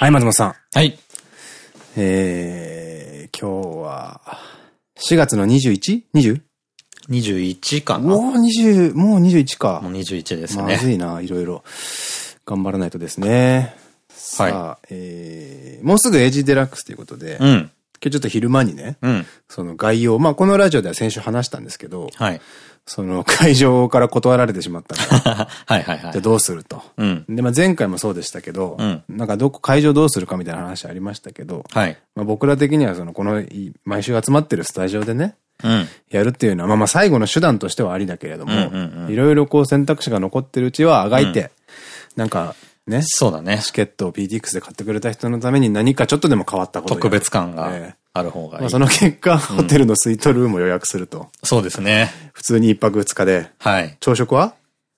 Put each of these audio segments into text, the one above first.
はい、松本さん。はい。えー、今日は、4月の 21?20? 21かなもう20、もう21か。もう21ですね。まずいな、いろいろ。頑張らないとですね。はいさあ、えー、もうすぐエイジデラックスということで、うん。今日ちょっと昼間にね、うん。その概要、まあこのラジオでは先週話したんですけど、はい。その会場から断られてしまったから、はいはいはい。じゃあどうすると。うん。で、まあ前回もそうでしたけど、うんなんかどこ、会場どうするかみたいな話ありましたけど、はい。まあ僕ら的にはその、この、い毎週集まってるスタジオでね、うん。やるっていうのは、まあまあ最後の手段としてはありだけれどもうんうんう、んいろいろこう選択肢が残ってるうちはあがいて、なんかね、そうだね。チケットを PTX で買ってくれた人のために何かちょっとでも変わったこと特別感がええある方がいい。まあその結果、ホテルのスイートルームを予約すると。そうですね。普通に一泊二日で。はい。朝食は？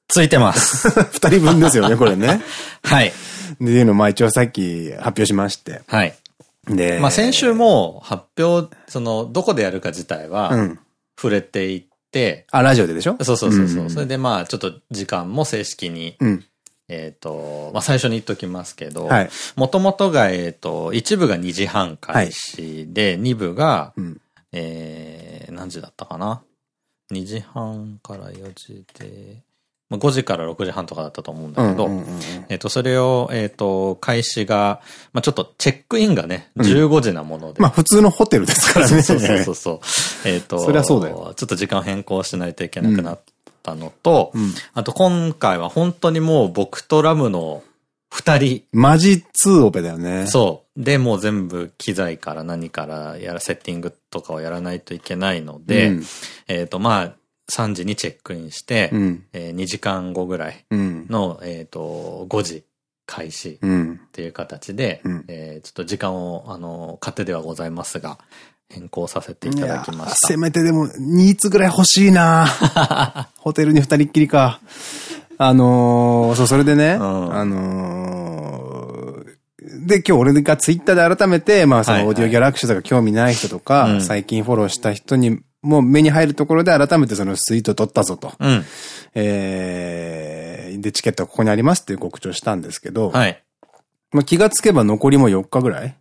ついてます。二人分ですよね、これね。はい。っていうのをまあ一応さっき発表しまして。はい。で、まあ先週も発表、その、どこでやるか自体うはん。触れていって、あ、ラジオででしょ？そうそうそうそう。んそれでまあちょっと時間も正式に、うん。えっと、まあ最初に言っときますけど、はい。もともとが、えっと、一部が2時半開始で、二部が、うん。えー、何時だったかな ?2 時半から4時で、まあ、5時から6時半とかだったと思うんだけど、えっと、それを、えっと、開始が、まあ、ちょっとチェックインがね、15時なもので。まあ普通のホテルですからね。そうそうそうそう。えっと、そりゃそうだよちょっと時間変更しないといけなくなったのと、うんあと今回は本当にもう僕とラムの二人、マジ2オペだよね。そう。で、もう全部機材から何からやら、セッティングとかをやらないといけないので、うんえっと、まあ、3時にチェックインして、うん。えー2時間後ぐらいうん。の、えっと、5時開始っうん。ていう形で、うんえーちょっと時間を、あの、勝手ではございますが、変更させていただきました。せめてでも、ニーツぐらい欲しいな ホテルに二人っきりか。あのー、そう、それでね、んあのー、で、今日俺がツイッターで改めて、まあそのオーディオギャラクシーとか興味ない人とか、うん最近フォローした人にも目に入るところで改めてそのツイート取ったぞと。うん。えー、で、チケットはここにありますっていう告知をしたんですけど、はい。まあ気がつけば残りも4日ぐらいうん。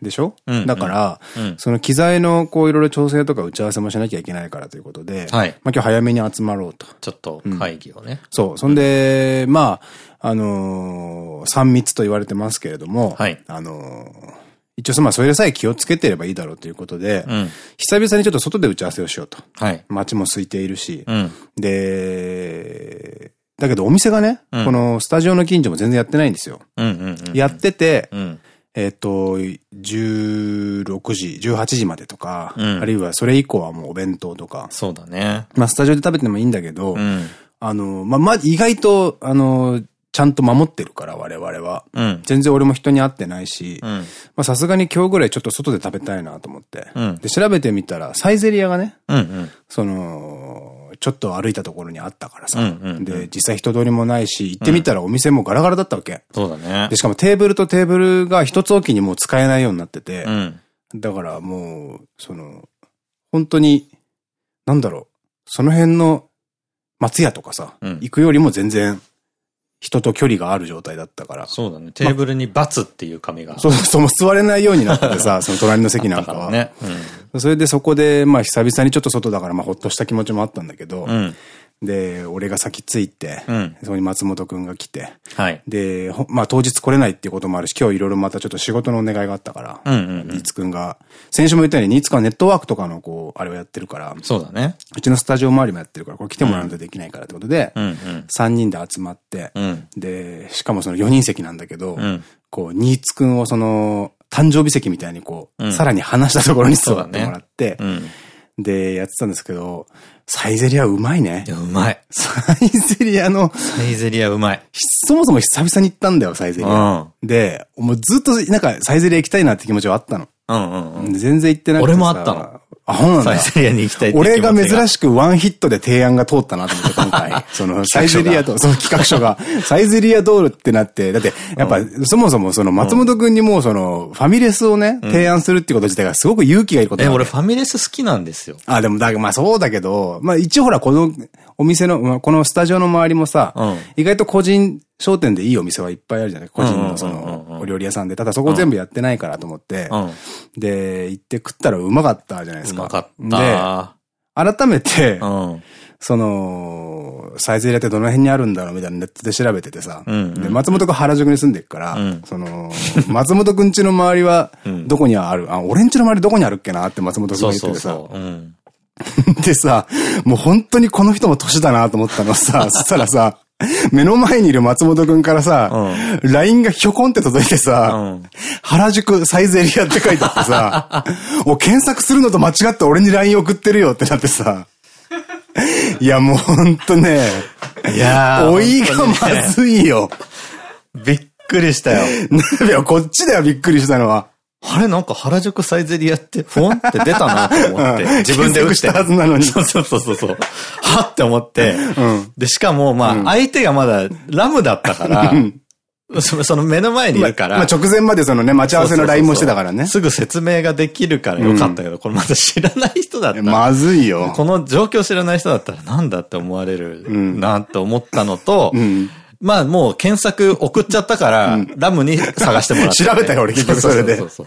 でしょ、うんだから、うん。その機材のこういろいろ調整とか打ち合わせもしなきゃいけないからということで、はい。まあ今日早めに集まろうと。ちょっと会議をね。そう。そんで、まあ、あのー、3密と言われてますけれども、はいあのー一応まあそれさえ気をつけてればいいだろうということで、うん。久々にちょっと外で打ち合わせをしようと。はい。街も空いているし、うん。で、だけどお店がね、うんこのスタジオの近所も全然やってないんですよ。うんうんうん。やってて、うん。えっと、16時、18時までとか、うんあるいはそれ以降はもうお弁当とか、そうだね。まあスタジオで食べてもいいんだけど、うん。あの、まあ、まあ、意外と、あの、ちゃんと守ってるから、我々は。うん。全然俺も人に会ってないし、うん。まあさすがに今日ぐらいちょっと外で食べたいなと思って。うんで、調べてみたら、サイゼリアがね、うんうん。その、ちょっと歩いたところにあったからさ。で、実際人通りもないし、行ってみたらお店もガラガラだったわけ。そうだねで、。しかもテーブルとテーブルが一つ置きにもう使えないようになってて、うん。だからもう、その、本当に、なんだろう、その辺の松屋とかさ、うん行くよりも全然人と距離がある状態だったから。そうだね。テーブルにバツっていう紙が。そうそう、もう座れないようになっててさ、その隣の席なんかは。だからね。それでそこで、まあ久々にちょっと外だから、まあほっとした気持ちもあったんだけど、うん。うん。で、俺が先着いて、うん。そこに松本くんが来て、はい。で、ほまあ当日来れないっていうこともあるし、今日いろいろまたちょっと仕事のお願いがあったから、ニーツくんが、先週も言ったように、ニーツくんはネットワークとかのこう、あれをやってるから、そうだね。うちのスタジオ周りもやってるから、これ来てもらわないとできないからってことで、うんうん。3人で集まって、うん。で、しかもその4人席なんだけど、うん。こう、ニーツくんをその、誕生日席みたいにこう、うんさらに離したところに座ってもらって、うん。で、やってたんですけど、サイゼリアうまいねい。や、うまい。サイゼリアの、サイゼリアうまい。そもそも久々に行ったんだよ、サイゼリア。で、もうずっとなんかサイゼリア行きたいなって気持ちはあったの。うんうんうん。で全然行ってなくてさ。俺もあったの。あ、そうなんだ。サイゼリアに行きたいって俺が珍しくワンヒットで提案が通ったなと思って、今回。その、サイゼリアと、その企画書が、サイゼリア道路ってなって、だって、やっぱ、そもそもその松本くんにもうその、ファミレスをね、提案するってこと自体がすごく勇気がいることえ、俺ファミレス好きなんですよ。あ、でも、だ、まあそうだけど、まあ一応ほら、このお店の、まあこのスタジオの周りもさ、うん意外と個人商店でいいお店はいっぱいあるじゃない？個人のそうんうんうんうんの、お料理屋さんで。ただそこ全部やってないからと思って、うん。で、行って食ったらうまかったじゃないですか。うまかっで、た。改めて、うん。その、サイゼリアってどの辺にあるんだろうみたいなネットで調べててさ。うんうんで、松本くん原宿に住んでるから、うんその、松本くん家の周りはうんどこにある、あ、俺ん家の周りどこにあるっけなって松本くん言っててさ。そうそう。うん。でさ、もう本当にこの人も年だなと思ったのさ、そしたらさ、目の前にいる松本くんからさ、LINE がひょこんって届いてさ、うん原宿サイゼリアって書いてあってさ、お、検索するのと間違って俺に LINE 送ってるよってなってさ、いやもうほんとね、いやー老いがまずいよ。びっくりしたよ。いや、こっちだよ、びっくりしたのは。あれなんか原宿サイゼリアって、フォンって出たなと思って。うん自分で打したはずなのにそうそうそうそう。はって思って。んで、しかも、まあ、相手がまだラムだったから、そのその目の前にいるから。まあ直前までそのね、待ち合わせの LINE もしてたからね。すぐ説明ができるからよかったけど、これまだ知らない人だったら。まずいよ。この状況知らない人だったらなんだって思われるんなって思ったのと、んまあもう検索送っちゃったから、ラムに探してもらって、調べたよ俺結局それでそうそう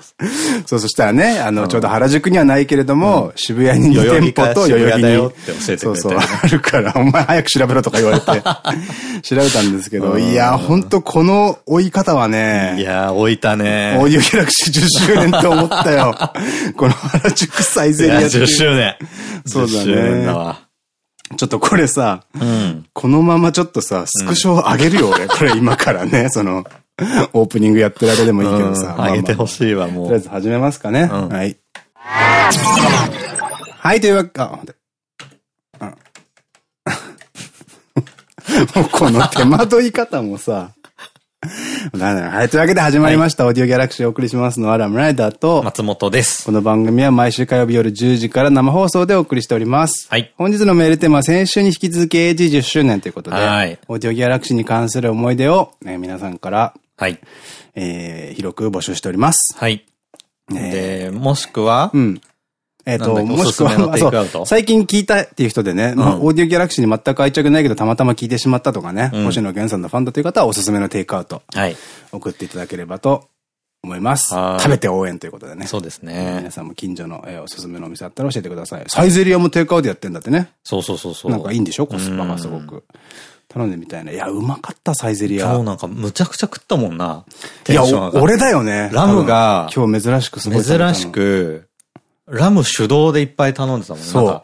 そうそしたらね、あの、ちょうど原宿にはないけれども、渋谷に2代々木か店舗と代々木に。そうそう、あるから、お前早く調べろとか言われて、調べたんですけど、いや、ほんとこの追い方はね、いやー、置いたね。オーディオギャラクシー10周年って思ったよ。この原宿サイゼいや、リアっていう10周年。そうだね10周年だわ。ちょっとこれさ、うん。このままちょっとさ、スクショあげるよ、俺。これ今からね、その、オープニングやってる間でもいいけどさ。うんあげてほい。しいわ、もう。とりあえず始めますかね。うんはい。はい、というわけ、あ、もうこの手間取り方もさ。はい、というわけで始まりました。オーディオギャラクシーをお送りしますのはラムライダーと、松本です。この番組は毎週火曜日夜10時から生放送でお送りしております。はい本日のメールテーマは先週に引き続き AG10 周年ということで、はいオーディオギャラクシーに関する思い出を、ね、皆さんから、はい。えー、広く募集しております。はい。ねで、もしくはう、ん。えっ、と、もしくは、最近聞いたっていう人でね、まあ、うんオーディオギャラクシーに全く愛着ないけど、たまたま聞いてしまったとかね、うん星野源さんのファンだという方はおすすめのテイクアウトはい。送っていただければと思います。はい食べて応援ということでね。そうですね皆。さんも近所の、えーおすすめのお店あったら教えてください。サイゼリアもテイクアウトやってんだってね。そうそうそうそう。なんかいいんでしょ？コスパがすごく。頼んでみたいな。いや、うまかった、サイゼリア。今日なんかむちゃくちゃ食ったもんな。いや、俺だよね。ラムが今日珍しくすご。珍しく、ラム手動でいっぱい頼んでたもんね。そう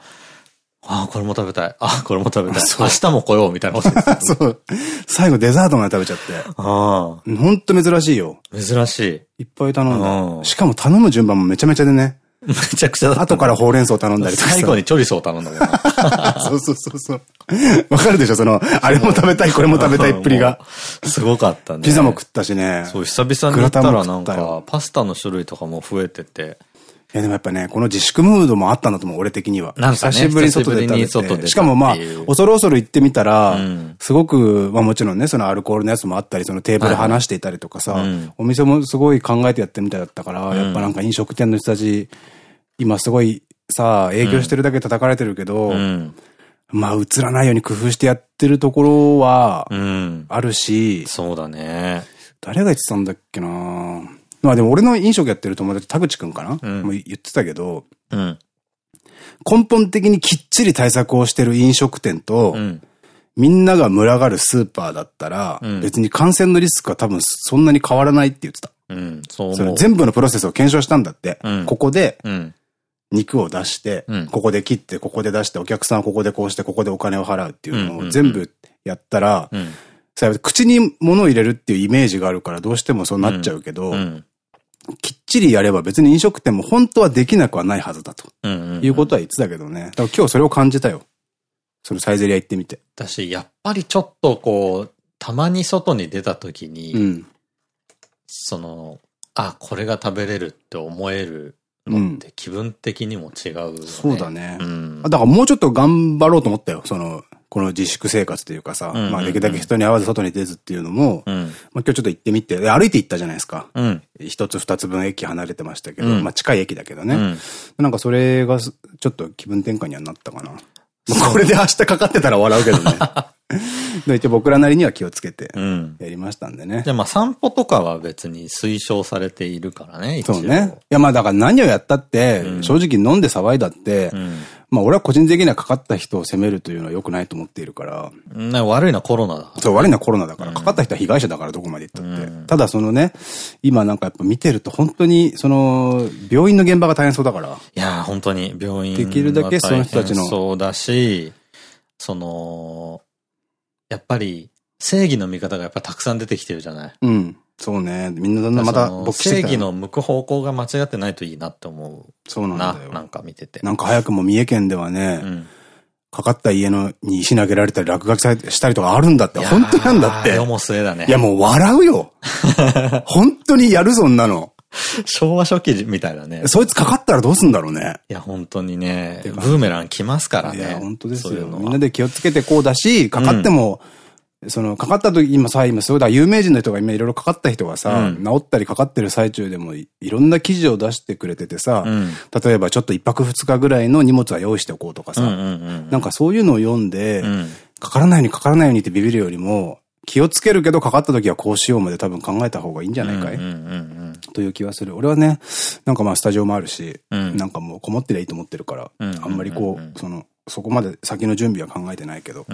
ああ、これも食べたい。ああ、これも食べたい。明日も来ようみたいなこと言ってた そう。最後デザートまで食べちゃって。あほんと珍しいよ。あ、珍しい。いっぱい頼んうんだ。しかも頼む順番もめちゃめちゃでね。めちゃくちゃだった。後からほうれん草頼んだりとかさ。最後にチョリソー頼んだもんな。そうそうそうそう。わかるでしょその、あれも食べたい、これも食べたいっぷりが。すごかったね。ピザも食ったしね。そう、久々に行ったらなんかよ、パスタの種類とかも増えてて。いやでもやっぱね、この自粛ムードもあったんだと思う、俺的には。なんかね久しぶりに外で食べ久しぶり。しかもまあ恐る恐る行ってみたら、うんすごく、まあもちろんね、そのアルコールのやつもあったり、そのテーブル離していたりとかさ、うんお店もすごい考えてやってるみたいだったから、やっぱなんか飲食店の人たち、今すごいさ、営業してるだけ叩かれてるけど、うん。まあ映らないように工夫してやってるところはうん。あるし、そうだね。誰が言ってたんだっけなまあでも俺の飲食やってる友達、田口くんかな、うんもう言ってたけど、うん。根本的にきっちり対策をしてる飲食店と、うん。みんなが群がるスーパーだったら、うん別に感染のリスクは多分そんなに変わらないって言ってた。うん。そうそ。れ全部のプロセスを検証したんだって。うんここでうん。肉を出して、うんここで切って、ここで出して、お客さんはここでこうして、ここでお金を払うっていうのを全部やったら、うん。さ口に物を入れるっていうイメージがあるからどうしてもそうなっちゃうけど、うん。きっちりやれば別に飲食店も本当はできなくはないはずだとうん。いうことは言ってたけどね。だから今日それを感じたよ。そのサイゼリア行ってみて。だし、やっぱりちょっとこう、たまに外に出た時に、うん。その、あ、これが食べれるって思えるのって気分的にも違う、ね、そうだね。うん、だからもうちょっと頑張ろうと思ったよ。その、この自粛生活というかさ、まあできるだけ人に会わず外に出ずっていうのも、うん、まあ今日ちょっと行ってみて、歩いて行ったじゃないですか。一、うん、つ二つ分駅離れてましたけど、うん、まあ近い駅だけどね。なんかそれがちょっと気分転換にはなったかな。これで明日かかってたら笑うけどね。一応僕らなりには気をつけてやりましたんでね。じゃあまあ散歩とかは別に推奨されているからね、そうね。いやまあだから何をやったって、正直飲んで騒いだって、まあ俺は個人的にはかかった人を責めるというのは良くないと思っているから。ね、悪いのはコロナだ。そう、悪いのはコロナだから。かかった人は被害者だからどこまで行ったって。ただそのね、今なんかやっぱ見てると本当にその、病院の現場が大変そうだから。いや本当に病院できるだけその人たちの。そうだし、その、やっぱり正義の味方がやっぱたくさん出てきてるじゃない。うん。そうね。みんなだんだんまた勃起正義の向く方向が間違ってないといいなって思う。そうなんだよ。なんか見てて。なんか早くも三重県ではね、うん、かかった家のに石投げられたり落書きしたりとかあるんだって。本当なんだって。世も末だね。いやもう笑うよ。本当にやるそんなの。昭和初期みたいだね。そいつかかったらどうすんだろうね。いや、本当にね。ブーメラン来ますからね。いや、本当ですよ。みんなで気をつけてこうだし、かかっても、うんその、かかった時、今さ、今そうだ、有名人の人が今いろいろかかった人がさ、うん、治ったりかかってる最中でもいろんな記事を出してくれててさ、うん、例えばちょっと一泊二日ぐらいの荷物は用意しておこうとかさ、なんかそういうのを読んで、うん、かからないようにかからないようにってビビるよりも、気をつけるけどかかった時はこうしようまで多分考えた方がいいんじゃないかい？という気はする。俺はね、なんかまあスタジオもあるし、なんかもうこもってりゃいいと思ってるから、あんまりこう、その、そこまで先の準備は考えてないけど、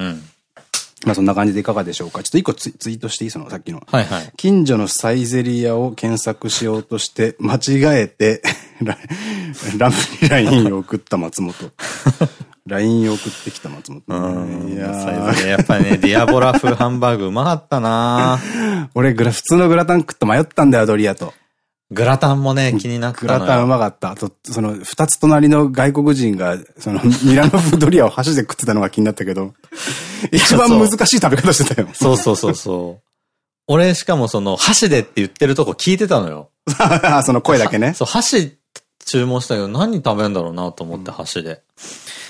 まあそんな感じでいかがでしょうか。ちょっと一個ツツイートしていい？そのさっきの。はいはい。近所のサイゼリアを検索しようとして、間違えて ラムに LINE を送った松本。LINE を送ってきた松本。いやサイゼリアやっぱりね、ディアボラ風ハンバーグうまかったな俺グラ、普通のグラタン食って迷ったんだよ、ドリアと。グラタンもね、気になったグラタンうまかった。あと、その、二つ隣の外国人が、その、ミラノ風ドリアを箸で食ってたのが気になったけど、一番難しい食べ方してたよ。そうそうそうそう。俺、しかもその、箸でって言ってるとこ聞いてたのよ。その声だけね。そう、箸注文したけど、何食べんだろうなと思って箸で。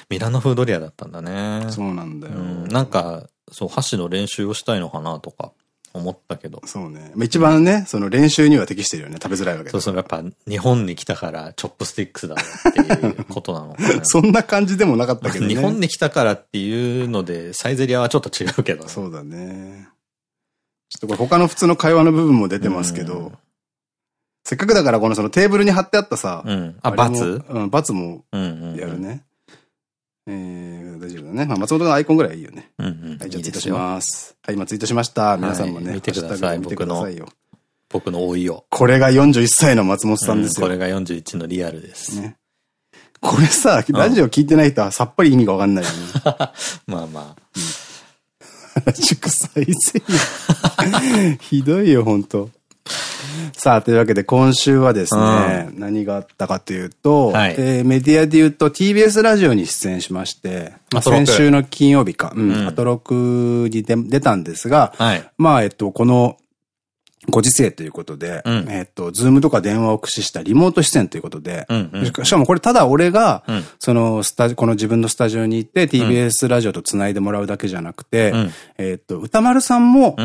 ミラノ風ドリアだったんだね。そうなんだよ。うん、なんか、そう、箸の練習をしたいのかなとか。思ったけど。そうね。一番ね、その練習には適してるよね。食べづらいわけそうそう、やっぱ日本に来たからチョップスティックスだっていうことなのかな。そんな感じでもなかったけどね。日本に来たからっていうので、サイゼリアはちょっと違うけど、ね、そうだね。ちょっとこれ他の普通の会話の部分も出てますけど、せっかくだからこのそのテーブルに貼ってあったさ、うん、あ、バツ？うん、バツもやるね。えー、大丈夫だね。まあ、松本のアイコンぐらいいいよね。うんうん。はい、じゃあツイートします。はい、今ツイートしました。皆さんもね、見てください。見てくださいよ。僕の老いを。これが41歳の松本さんですよ。これが41のリアルです。ね。これさ、ラジオ聞いてない人はさっぱり意味がわかんないよね。まあまあ。原 宿再生。ひどいよ、ほんと。さあ、というわけで今週はですね、うん、何があったかというと、はい、えー、メディアで言うと TBS ラジオに出演しまして、まあ、先週の金曜日か、うん、アトロクに出たんですが、はい、まあ、えっと、この、ご時世ということで、うん、えっと、ズームとか電話を駆使したリモート出演ということで、しかもこれただ俺が、うん、そのスタジ、この自分のスタジオに行って TBS ラジオと繋いでもらうだけじゃなくて、うん、えっと、歌丸さんも、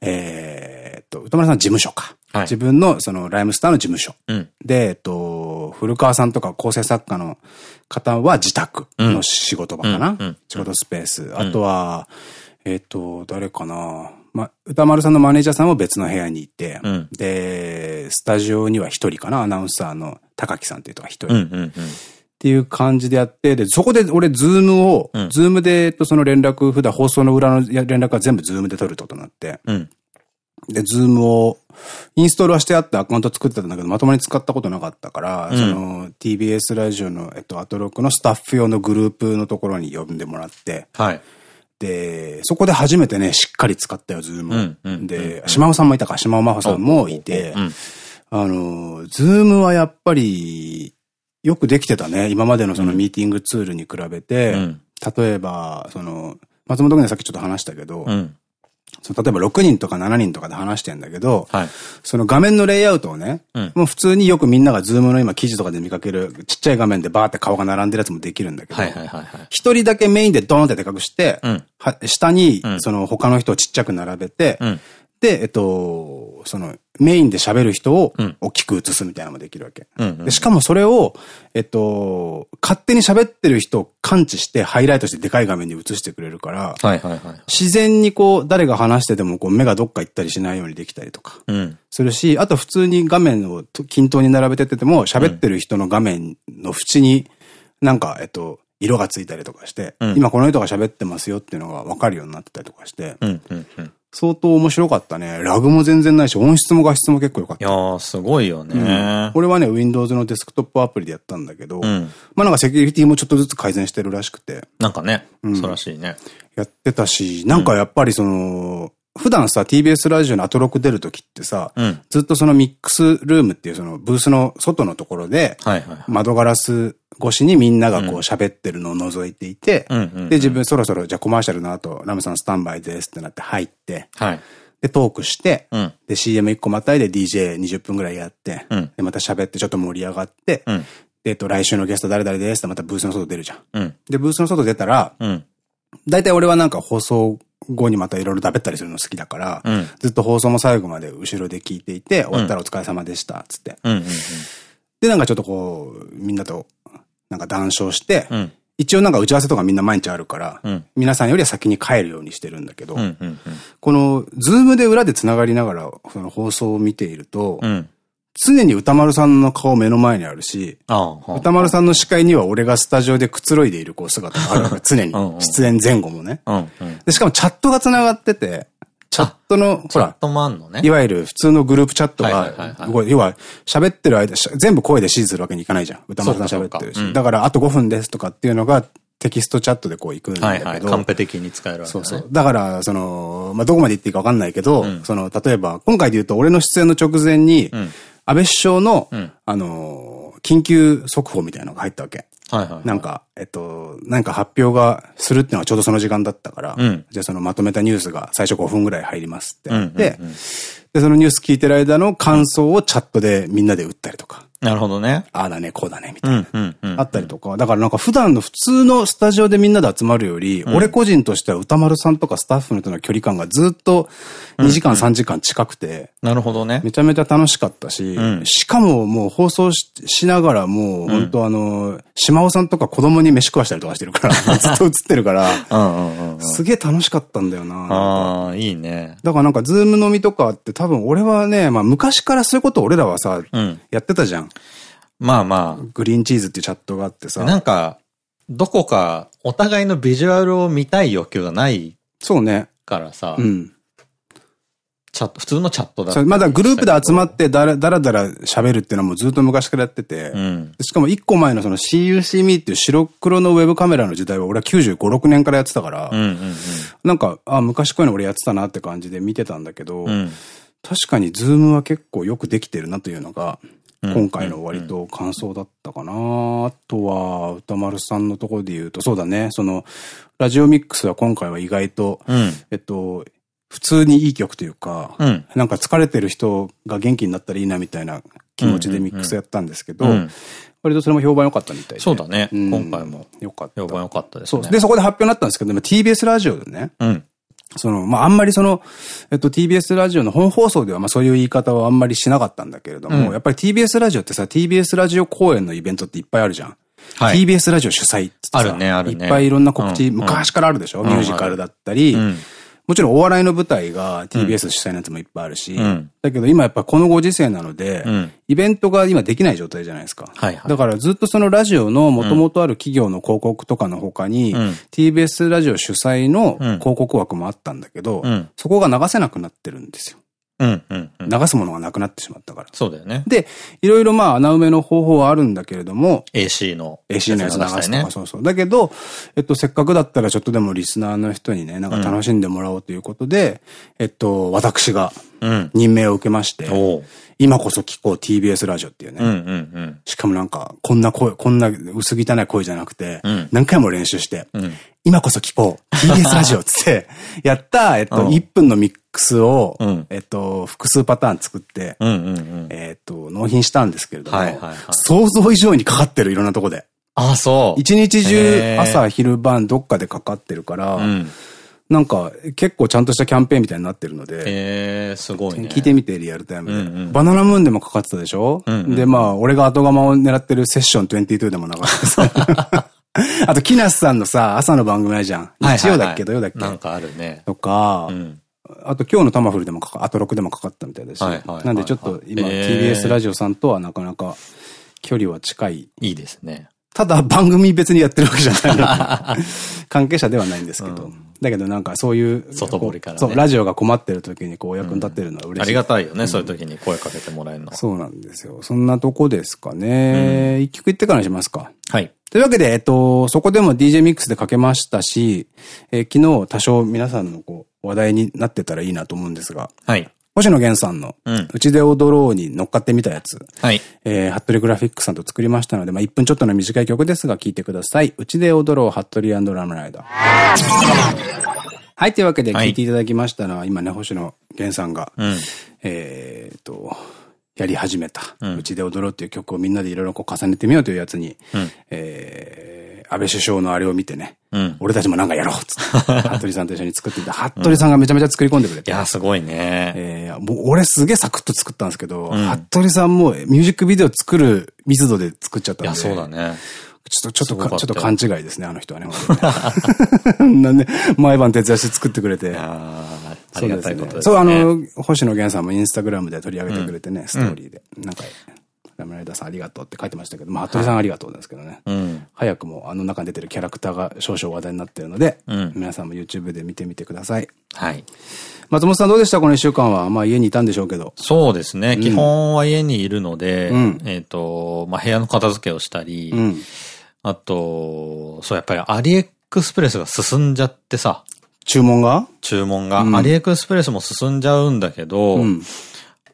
えっと、歌丸さん事務所か。はい、自分のそのライムスターの事務所。うん、で、えっと、古川さんとか構成作家の方は自宅の仕事場かな。仕事スペース。あとは、えっと、誰かな。ま、歌丸さんのマネージャーさんも別の部屋にいて、うん、で、スタジオには一人かな、アナウンサーの高木さんっていう人が一人。っていう感じでやって、で、そこで俺、ズームを、うん、ズームで、えっと、その連絡、普段放送の裏の連絡は全部ズームで取ることになって、うん、で、ズームを、インストールはしてあってアカウント作ってたんだけど、まともに使ったことなかったから、うん、その TBS ラジオの、えっと、アトロクのスタッフ用のグループのところに呼んでもらって、はい。で、そこで初めてね、しっかり使ったよ、ズーム。で、しまおさんもいたか、しまおまほさんもいて、あの、ズームはやっぱり、よくできてたね。今までのそのミーティングツールに比べて、うん、例えば、その、松本君にさっきちょっと話したけど、うんその例えば6人とか7人とかで話してんだけど、はい。その画面のレイアウトをね、うんもう普通によくみんながズームの今記事とかで見かけるちっちゃい画面でバーって顔が並んでるやつもできるんだけど。一人だけメインでドーンってでかくして、うんは下にうんその他の人をちっちゃく並べて、うん。で、えっと、そのメインで喋る人をうん大きく映すみたいなのもできるわけ。しかもそれを、えっと、勝手に喋ってる人を感知してハイライトしてでかい画面に映してくれるから。自然にこう誰が話しててもこう目がどっか行ったりしないようにできたりとか。うん。するし、あと普通に画面をと均等に並べてってても、喋ってる人の画面の縁になんか、えっと、色がついたりとかして、うん今この人が喋ってますよっていうのが分かるようになってたりとかして、うんうんうん。相当面白かったね。ラグも全然ないし、音質も画質も結構良かった。いやー、すごいよね。俺はね、Windows のデスクトップアプリでやったんだけど、うん。まあなんかセキュリティもちょっとずつ改善してるらしくて、なんかね、んそうらしいね。やってたし、なんかやっぱりその、普段さ、TBS ラジオのアトロク出るときってさ、うん。ずっとそのミックスルームっていうそのブースの外のところで、はいはいはい。窓ガラス越しにみんながこう喋ってるのを覗いていて、で、自分そろそろじゃあコマーシャルの後、ラムさんスタンバイですってなって入って、はい。で、トークして、うん。で、CM1 個またいで DJ20 分ぐらいやって、うんで、また喋ってちょっと盛り上がって、うん。で、えっと、来週のゲスト誰々ですってまたブースの外出るじゃん。うん。で、ブースの外出たら、うん。大体俺はなんか放送後にまたいろいろ食べったりするの好きだから、うんずっと放送も最後まで後ろで聞いていて、終わったらお疲れ様でした、つって。で、なんかちょっとこう、みんなと、なんか談笑して、うん。一応なんか打ち合わせとかみんな毎日あるから、うん皆さんよりは先に帰るようにしてるんだけど。この、ズームで裏で繋がりながら、その放送を見ていると、うん。常に宇多丸さんの顔目の前にあるし。宇多丸さんの視界には俺がスタジオでくつろいでいるこう姿があるわけ、常に出演前後もね。で、しかもチャットが繋がってて、チャットの、ほら、チャットもあんのね。いわゆる普通のグループチャットが要は喋ってる間、し全部声で指示するわけにいかないじゃん。歌丸さん喋ってるし。だからあと5分ですとかっていうのがテキストチャットでこう行くんだけど。はいはい。カンペ的に使えるわけだね。そうそう。だから、その、まあ、どこまで言っていいか分かんないけど、うんその、例えば、今回で言うと、俺の出演の直前に、うん安倍首相の、うんあのー、緊急速報みたいなのが入ったわけ。はいはい。なんか、えっと、なんか発表がするっていうのがちょうどその時間だったから、うん。じゃあそのまとめたニュースが最初5分ぐらい入りますってって、で、そのニュース聞いてる間の感想をチャットでみんなで打ったりとか、なるほどね。ああだね、こうだね、みたいな。うん。うん。うん。あったりとか、だからなんか普段の普通のスタジオでみんなで集まるより、俺個人としては宇多丸さんとかスタッフのとの距離感がずっと2時間3時間近くて、なるほどね。めちゃめちゃ楽しかったし、うんしかももう放送ししながらもう本当あの、しまおさんとか子供に飯食わしたりとかしてるから、ずっと映ってるから、うんうんうんうん。すげえ楽しかったんだよな。ああ、いいね。だからなんかズーム飲みとかって多分俺はね、まあ昔からそういうこと俺らはさ、うん。やってたじゃん。まあまグリーンチーズっていうチャットがあってあ。さ。なんか、どこかお互いのビジュアルを見たい欲求がないそうね。からさう、ん。チャット、普通のチャットだまだグループで集まっってだらだらだら喋るっていうのはもうずっと昔からやってて、うん。しかも一個前のその CUCME っていう白黒のウェブカメラの時代は俺は95、6年からやってたから、うんうんなんか、あ、昔こういうの俺やってたなって感じで見てたんだけど、うん。うん。確かにズームは結構よくできてるなというのが、うん今回の割と感想だったかな。あとは、宇多丸さんのところで言うと、そうだね、その、ラジオミックスは今回は意外と、うん。えっと、普通にいい曲というか、うん。なんか疲れてる人が元気になったらいいなみたいな気持ちでミックスやったんですけどうん、割とそれも評判良かったみたいで。そうだね。うん今回も良かった。評判良かったですね。そう。で、そこで発表になったんですけど、でも TBS ラジオでね、うん。その、まあ、あんまりその、えっと、TBS ラジオの本放送では、まあ、そういう言い方はあんまりしなかったんだけれども、うんやっぱり TBS ラジオってさ、TBS ラジオ公演のイベントっていっぱいあるじゃん。はい。TBS ラジオ主催ってさあるねあるねいっぱいいろんな告知、うん昔からあるでしょ、うんミュージカルだったり、うん。もちろんお笑いの舞台が TBS 主催のやつもいっぱいあるし、うん。だけど今やっぱこのご時世なので、うん。イベントが今できない状態じゃないですか。はいはい。だからずっとそのラジオの元々ある企業の広告とかの他に、うん。TBS ラジオ主催のうん。広告枠もあったんだけど、うん。そこが流せなくなってるんですよ。うん。うん。うん。流すものがなくなってしまったから。そうだよね。で、いろいろまあ穴埋めの方法はあるんだけれども、AC の。AC のやつ流すとか、。そうそう。だけど、えっと、せっかくだったらちょっとでもリスナーの人にね、なんか楽しんでもらおうということで、えっと、私がうん。任命を受けまして。今こそ聞こう TBS ラジオっていうね。しかもなんか、こんな声、こんな薄汚い声じゃなくて、うん何回も練習して、うん。今こそ聞こう !TBS ラジオつって、やった、えっと、うん1分のミックスをうん、えっと、複数パターン作って。えっと、納品したんですけれども想像以上にかかってる、いろんなとこで。あ、そう。一日中朝昼晩どっかでかかってるから、うん。なんか結構ちゃんとしたキャンペーンみたいになってるので、えー、すごいね。聞いてみてリアルタイムで。うんうんバナナムーンでもかかってたでしょ、うんうんで、まあ、俺が後釜を狙ってるセッション22でもなかった。あと、木梨さんのさ、朝の番組あるじゃん。日曜だっけ土曜だっけ？なんかあるね。とか、うん。あと今日のタマフルでもかか、アトロクでもかかったみたいだし。なんでちょっと今、へー TBS ラジオさんとはなかなか距離は近い。いいですね。ただ番組別にやってるわけじゃない。関係者ではないんですけど。うんだけどなんかそういう。外堀からねそう、ラジオが困ってる時にこう役に立ってるのは嬉しい。ありがたいよね、そういう時に声かけてもらえるのは。そうなんですよ。そんなとこですかね。一、曲言ってからにしますか。はい。というわけで、えっと、そこでも DJ ミックスでかけましたし、えー昨日多少皆さんのこう話題になってたらいいなと思うんですが、はい。星野源さんの、うちで踊ろうに乗っかってみたやつ、はい。えー、ハットリグラフィックさんと作りましたので、まあ、1分ちょっとの短い曲ですが、聴いてください。うちで踊ろう、ハットリラムライダー。はい、というわけで聴いていただきましたのは、今ね、星野源さんが、うん。えーっと、やり始めた、ううんちで踊ろうっていう曲をみんなでいろいろこう重ねてみようというやつに、うんえー、安倍首相のあれを見てね、うん。俺たちもなんかやろうっつって、服部さんと一緒に作っていた。服部さんがめちゃめちゃ作り込んでくれて。いや、すごいね。えー、もう俺すげえサクッと作ったんですけど、うん服部さんもミュージックビデオ作る密度で作っちゃったんで。いや、そうだね。ちょっと、ちょっとか、ちょっと勘違いですね、あの人はね。ね なんで、毎晩徹夜して作ってくれて。ありがたいことですね。そう、あの、星野源さんもインスタグラムで取り上げてくれてね、ストーリーで。なんか、ラムライダーさんありがとうって書いてましたけど、まあ、服部さんありがとうですけどね。うん。早くもあの中に出てるキャラクターが少々話題になってるので、うん皆さんも YouTube で見てみてください。はい。松本さんどうでした？この一週間は。まあ家にいたんでしょうけど。そうですね。基本は家にいるので、うんえっと、まあ、部屋の片付けをしたり、うん。あと、そう、やっぱりアリエクスプレスが進んじゃってさ、注文が？注文が。うんアリエクスプレスも進んじゃうんだけど、うん。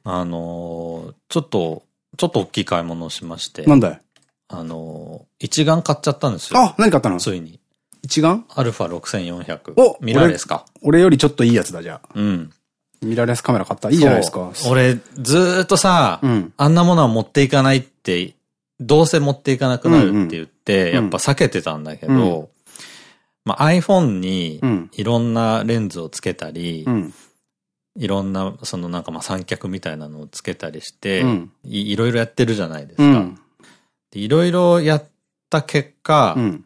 あの、ちょっと、ちょっと大きい買い物をしまして、なんだい？あの、一眼買っちゃったんですよ。あ、何買ったの？ついに。一眼？アルファ6400。おミラーレスか。俺よりちょっといいやつだ、じゃあ。うん。ミラーレスカメラ買った？いいじゃないですか。俺、ずーっとさ、うん。あんなものは持っていかないって、どうせ持っていかなくなるって言って、うんやっぱ避けてたんだけど、うんまあ iPhone にうんいろんなレンズをつけたり、うん。いろんな、そのなんかまあ三脚みたいなのをつけたりして、うんいいろいろやってるじゃないですか。うん。でいろいろやった結果、うん。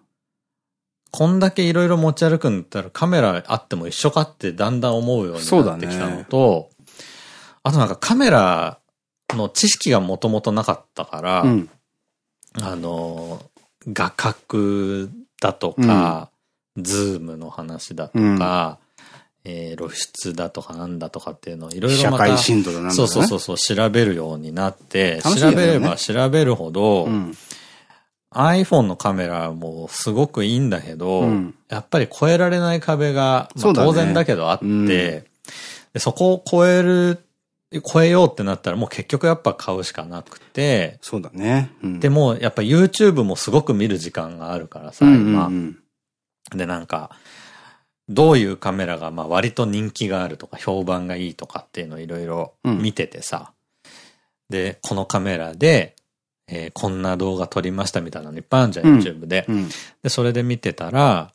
こんだけいろいろ持ち歩くんだったらカメラあっても一緒かってだんだん思うようにそうだねなってきたのと、あとなんかカメラの知識がもともとなかったから、うん。あの、画角だとか、ズームの話だとか、えー露出だとかなんだとかっていうのをいろいろ社会深度だなんだそうね。そうそうそう、調べるようになって、ね調べれば調べるほど、うん。iPhone のカメラもすごくいいんだけど、うんやっぱり越えられない壁が、まあ当然だけどあって、うんでそこを越える、越えようってなったらもう結局やっぱ買うしかなくて、そうだね。うんで、もやっぱ YouTube もすごく見る時間があるからさ、今。うんで、なんか、どういうカメラがまあ割と人気があるとか評判がいいとかっていうのをいろいろ見ててさ、で、このカメラで、えーこんな動画撮りましたみたいなのいっぱいあるじゃん、うん。YouTube で。うん。で、それで見てたら、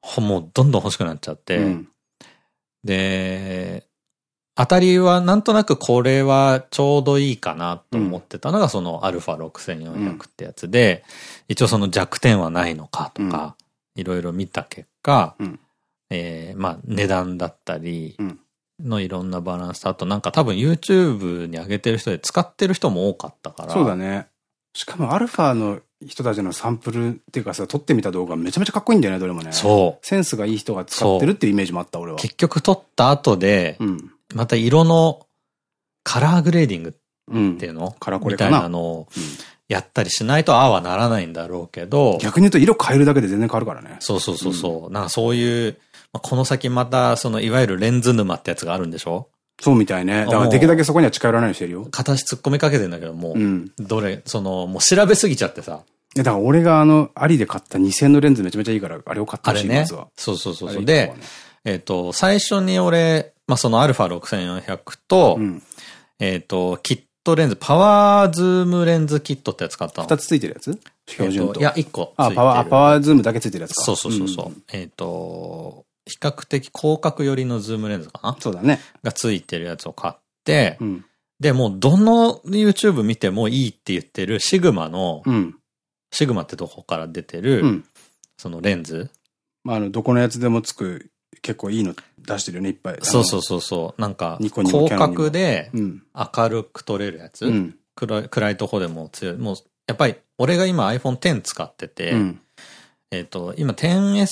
ほもうどんどん欲しくなっちゃって、うん。で、当たりはなんとなくこれはちょうどいいかなと思ってたのがその α6400 ってやつで、一応その弱点はないのかとか、いろいろ見た結果、うんえーまあ値段だったりうんのいろんなバランスと、あとなんか多分 YouTube に上げてる人で使ってる人も多かったから。そうだね。しかもアルファの人たちのサンプルっていうかさ、撮ってみた動画めちゃめちゃかっこいいんだよね、どれもね。そう。センスがいい人が使ってるっていうイメージもあった、俺は。結局撮った後で、うん。また色のカラーグレーディングうんっていうの？カラコレみたいかななのをうんやったりしないとああはならないんだろうけど、逆に言うと色変えるだけで全然変わるからね。そうそうそうそう、なんかそういう、まあこの先またそのいわゆるレンズ沼ってやつがあるんでしょ？そうみたいね。だからできるだけそこには近寄らないようにしてるよ。形突っ込みかけてんだけどもう、うん。どれ、その、もう調べすぎちゃってさ、や、だから俺があの、アリで買った2000のレンズめちゃめちゃいいから、あれを買ってほしい、ね、まずは。そうそうそうそう。で、えっと、最初に俺、まあ、その α6400 と、うん、えっと、キットレンズ、パワーズームレンズキットってやつ買ったの。二つついてるやつ？標準と。いや、一個。あ、パワー、パワーズームだけついてるやつか。そうそうそうそう。うん、えっと、比較的広角寄りのズームレンズかな？そうだね。がついてるやつを買って、うん、で、もうどの YouTube 見てもいいって言ってるシグマの、うん、シグマってとこから出てる、そのレンズ？まあ、あの、どこのやつでもつく結構いいの出してるよね、いっぱい。そうそうそうそう。なんか、広角で明るく撮れるやつ？うん、暗い暗いとこでも強い。もう、やっぱり、俺が今 iPhone X 使ってて、うん、えっと、今 10S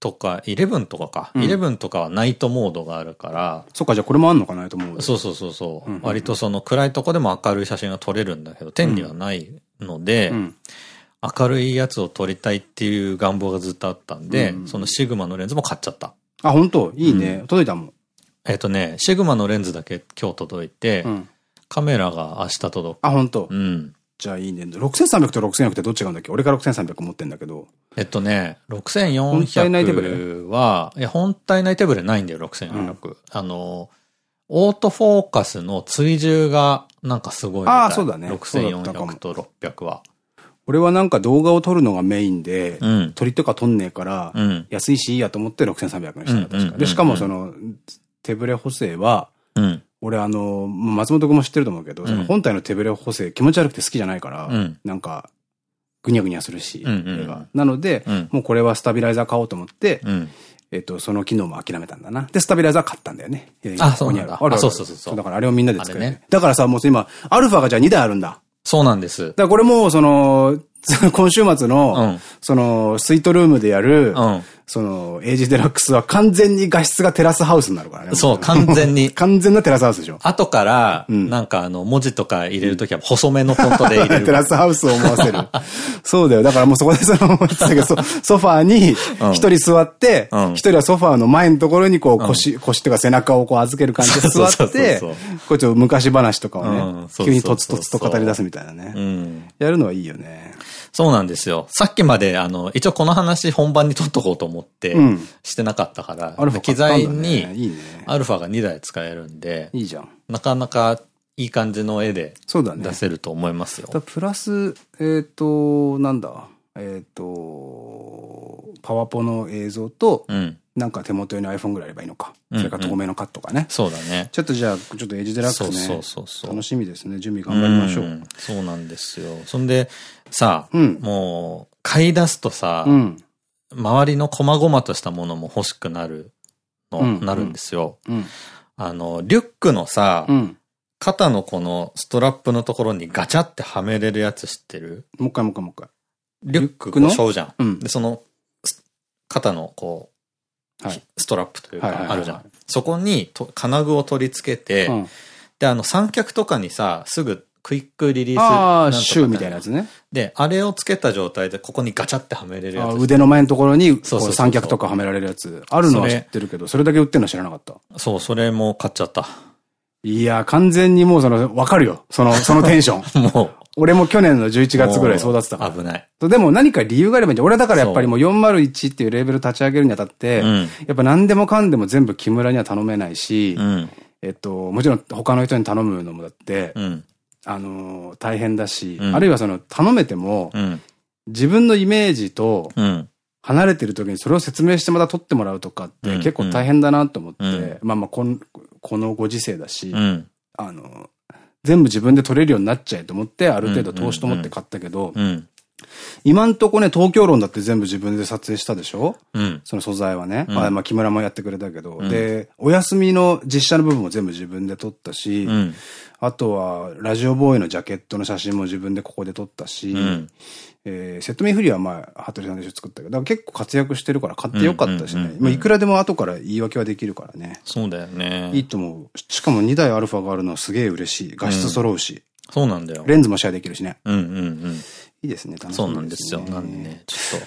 とか、11とかか。うん、11とかはナイトモードがあるから。そっか、じゃあこれもあんのかナイトモード。そうそうそうそう。割とその暗いとこでも明るい写真が撮れるんだけど、10にはないので、明るいやつを撮りたいっていう願望がずっとあったんで、そのシグマのレンズも買っちゃった。あ、本当？いいね。うん、届いたもん。えっとね、シグマのレンズだけ今日届いて、うん、カメラが明日届く。あ、本当？うん。じゃあいいね。6300と6400ってどっちがうんだっけ？俺が6300持ってんだけど。えっとね、6400は、いや、本体内手ブレないんだよ、6400。うん、あの、オートフォーカスの追従がなんかすごいみたい。ああ、そうだね。6400と600は。俺はなんか動画を撮るのがメインで、うん、鳥とか撮んねえから、うん、安いしいいやと思って6300にしたら確か。で、しかもその、手ブレ補正は、うん、俺あの、松本君も知ってると思うけど、その本体の手ブレ補正気持ち悪くて好きじゃないから、なんか、ぐにゃぐにゃするし、なので、もうこれはスタビライザー買おうと思って、えっと、その機能も諦めたんだな。で、スタビライザー買ったんだよね。あ、そうなんだ。あ、そうそうそう。だからあれをみんなで作る。ね、だからさ、もう今、アルファがじゃあ2台あるんだ。そうなんです。だからこれも、その、今週末の、うん、その、スイートルームでやる、うん、その、エイジデラックスは完全に画質がテラスハウスになるからね。そう、完全に。完全なテラスハウスでしょ。後から、うん、なんかあの、文字とか入れるときは細めのフォントで入れる。テラスハウスを思わせる。そうだよ。だからもうそこでその、ソソファーに一人座って、一人はソファーの前のところにこう腰、腰とか背中をこう預ける感じで座って、こうちょっと昔話とかをね、急にとつとつと語り出すみたいなね。やるのはいいよね。そうなんですよ。さっきまで、あの、一応この話本番に撮っとこうと思って、してなかったから、うん、機材に、アルファが2台使えるんで、いいじゃん。なかなかいい感じの絵で、出せると思いますよ。ね、プラス、えっ、ー、と、なんだ、えっ、ー、と、パワポの映像と、うん、なんか手元用に iPhone ぐらいあればいいのか。それから透明のカットがね。そうだね。ちょっとじゃあ、ちょっとエッジデラックスね。そうそうそう楽しみですね。準備頑張りましょう。そうなんですよ。そんで、さ、うん、もう、買い出すとさ、うん、周りの細々としたものも欲しくなるの、なるんですよ。あの、リュックのさ、肩のこのストラップのところにガチャってはめれるやつ知ってる？もう一回もう一回もう一回。リュックの？ショーじゃん。で、その、肩のこう、はい、ストラップというか、あるじゃん。そこにと金具を取り付けて、うん、で、あの、三脚とかにさ、すぐクイックリリース。ああ、シューみたいなやつね。で、あれをつけた状態でここにガチャってはめれるやつ。腕の前のところに三脚とかはめられるやつ。あるのは知ってるけど、それだけ売ってるの知らなかった。そう、それも買っちゃった。いや、完全にもうその、わかるよ。その、そのテンション。もう。俺も去年の11月ぐらいそうだったから。危ない。でも何か理由があればいいん俺だからやっぱりもう401っていうレーベル立ち上げるにあたって、うん、やっぱ何でもかんでも全部木村には頼めないし、うん、えっと、もちろん他の人に頼むのもだって、うん、あの、大変だし、あるいはその、頼めても、自分のイメージと、離れてる時にそれを説明してまた撮ってもらうとかって結構大変だなと思って、まあまあこの、このご時世だし、あの、全部自分で撮れるようになっちゃえと思って、ある程度投資と思って買ったけど、今んとこね、東京論だって全部自分で撮影したでしょ？うん、その素材はね。うん、あまあ木村もやってくれたけど、うん、で、お休みの実写の部分も全部自分で撮ったし、うん、あとは、ラジオボーイのジャケットの写真も自分でここで撮ったし、うん、えー、セットメイフリーはまあ、羽鳥さんで作ったけど、だから結構活躍してるから買ってよかったしね。まあ、いくらでも後から言い訳はできるからね。そうだよね。いいと思う。しかも2台アルファがあるのはすげえ嬉しい。画質揃うし。そうなんだよ。レンズもシェアできるしね。うんうんうん。いいですね、楽しみそうなんですよ。なんでね、ちょっと。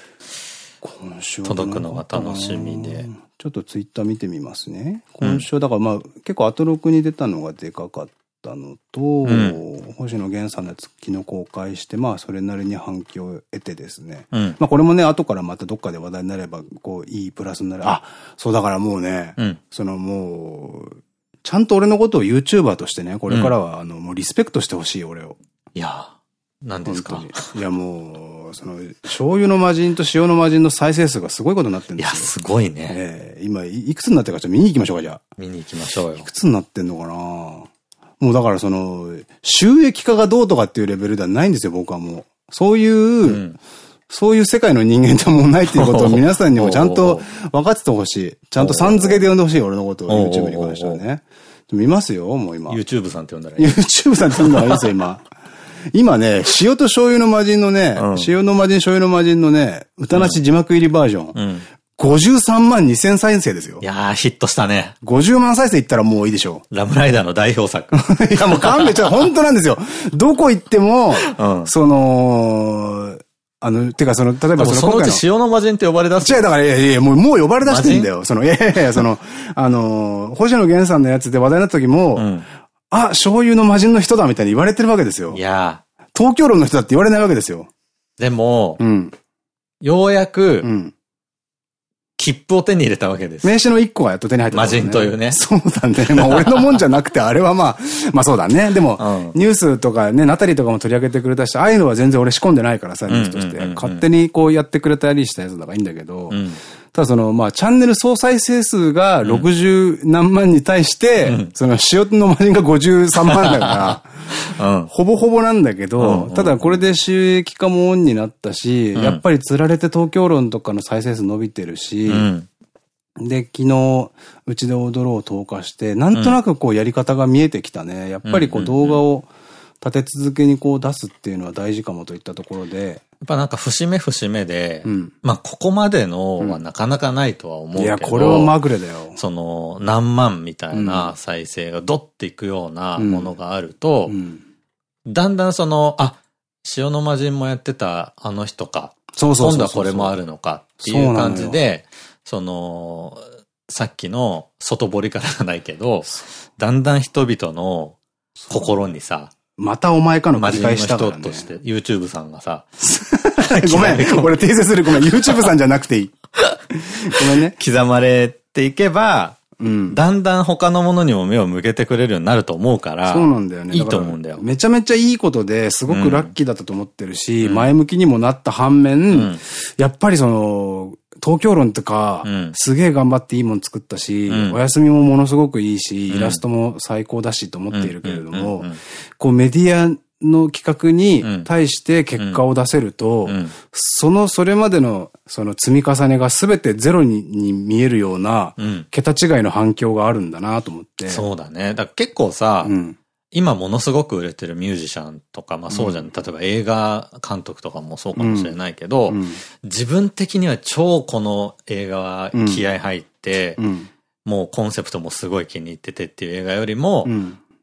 今週届くのが楽しみで。ちょっとツイッター見てみますね。今週、だからまあ、結構アトロクに出たのがでかかったたのと、うん、星野源さんのやつ昨日公開して、まあそれなりに反響を得てですね。うん、まあこれもね、後からまたどっかで話題になれば、こう、いいプラスになる。あ、そうだからもうね、うん、そのもう、ちゃんと俺のことを YouTuber としてね、これからは、あの、もうリスペクトしてほしい、俺を。いや、何ですか？いやもう、その、醤油の魔人と塩の魔人の再生数がすごいことになってるんですよ。いや、すごいね。ええー、今、いくつになってるかちょっと見に行きましょうか、じゃあ。見に行きましょうよ。いくつになってんのかな？もうだからその、収益化がどうとかっていうレベルではないんですよ、僕はもう。そういう、うん、そういう世界の人間でもないっていうことを皆さんにもちゃんと 分かっててほしい。ちゃんとさん付けで呼んでほしい、俺のことを YouTube に関してはね。見ますよ、もう今。YouTube さんって呼んだらいい。YouTube さんって呼んだらいいですよ、今。今ね、塩と醤油の魔人のね、うん、塩の魔人、醤油の魔人のね、歌なし字幕入りバージョン。うん、53万2000再生ですよ。いやー、ヒットしたね。50万再生いったらもういいでしょう。ラムライダーの代表作。いや、もう勘弁ちゃう。本当なんですよ。どこ行っても、うん、その、あの、てかその、例えばそのそのうち塩の魔人って呼ばれ出す。違う、だから、いやいや、もう、もう呼ばれ出してんだよ。その、いやいやいや、その、あの、星野源さんのやつで話題になった時も、うん、あ、醤油の魔人の人だみたいに言われてるわけですよ。いや東京論の人だって言われないわけですよ。でも、うん。ようやく、うん。切符を手に入れたわけです。名刺の一個がやっと手に入った、ね。魔人というね。そうだね。まあ俺のもんじゃなくて、あれはまあ、まあそうだね。でも、うん、ニュースとかね、ナタリーとかも取り上げてくれたし、ああいうのは全然俺仕込んでないからさ、ニュースとして。勝手にこうやってくれたりしたやつだからいいんだけど、うん、ただその、まあ、チャンネル総再生数が60何万に対して、うん、その、塩のマ人が53万だから、うん、ほぼほぼなんだけど、ただこれで収益化もオンになったし、うん、やっぱり釣られて東京論とかの再生数伸びてるし、で、昨日、うちで踊ろう投下して、なんとなくこうやり方が見えてきたね。やっぱりこう動画を立て続けにこう出すっていうのは大事かもといったところで、っぱなんか節目節目で、うん、まあここまでのはなかなかないとは思うけど、いや、これはまぐれだよ。その何万みたいな再生がドッていくようなものがあると、だんだんその、あ、塩の魔人もやってたあの人か。そうそう今度はこれもあるのかっていう感じで、その、さっきの外堀からがないけど、だんだん人々の心にさ、またお前かの繰り返したから、ね。人として、YouTube さんがさ。ごめん、俺訂正する。ごめん、YouTube さんじゃなくていい。ごめんね。刻まれていけば、うん、だんだん他のものにも目を向けてくれるようになると思うから。そうなんだよね。いいと思うんだよ。めちゃめちゃいいことですごくラッキーだったと思ってるし、うん、前向きにもなった反面、うん、やっぱりその、東京論とか、すげえ頑張っていいもん作ったし、お休みもものすごくいいし、イラストも最高だしと思っているけれども、こうメディアの企画に対して結果を出せると、そのそれまでのその積み重ねが全てゼロに見えるような、桁違いの反響があるんだなと思って。そうだね。だ結構さ、うん、今ものすごく売れてるミュージシャンとか、まあそうじゃん。うん、例えば映画監督とかもそうかもしれないけど、うん、自分的には超この映画は気合入って、もうコンセプトもすごい気に入っててっていう映画よりも、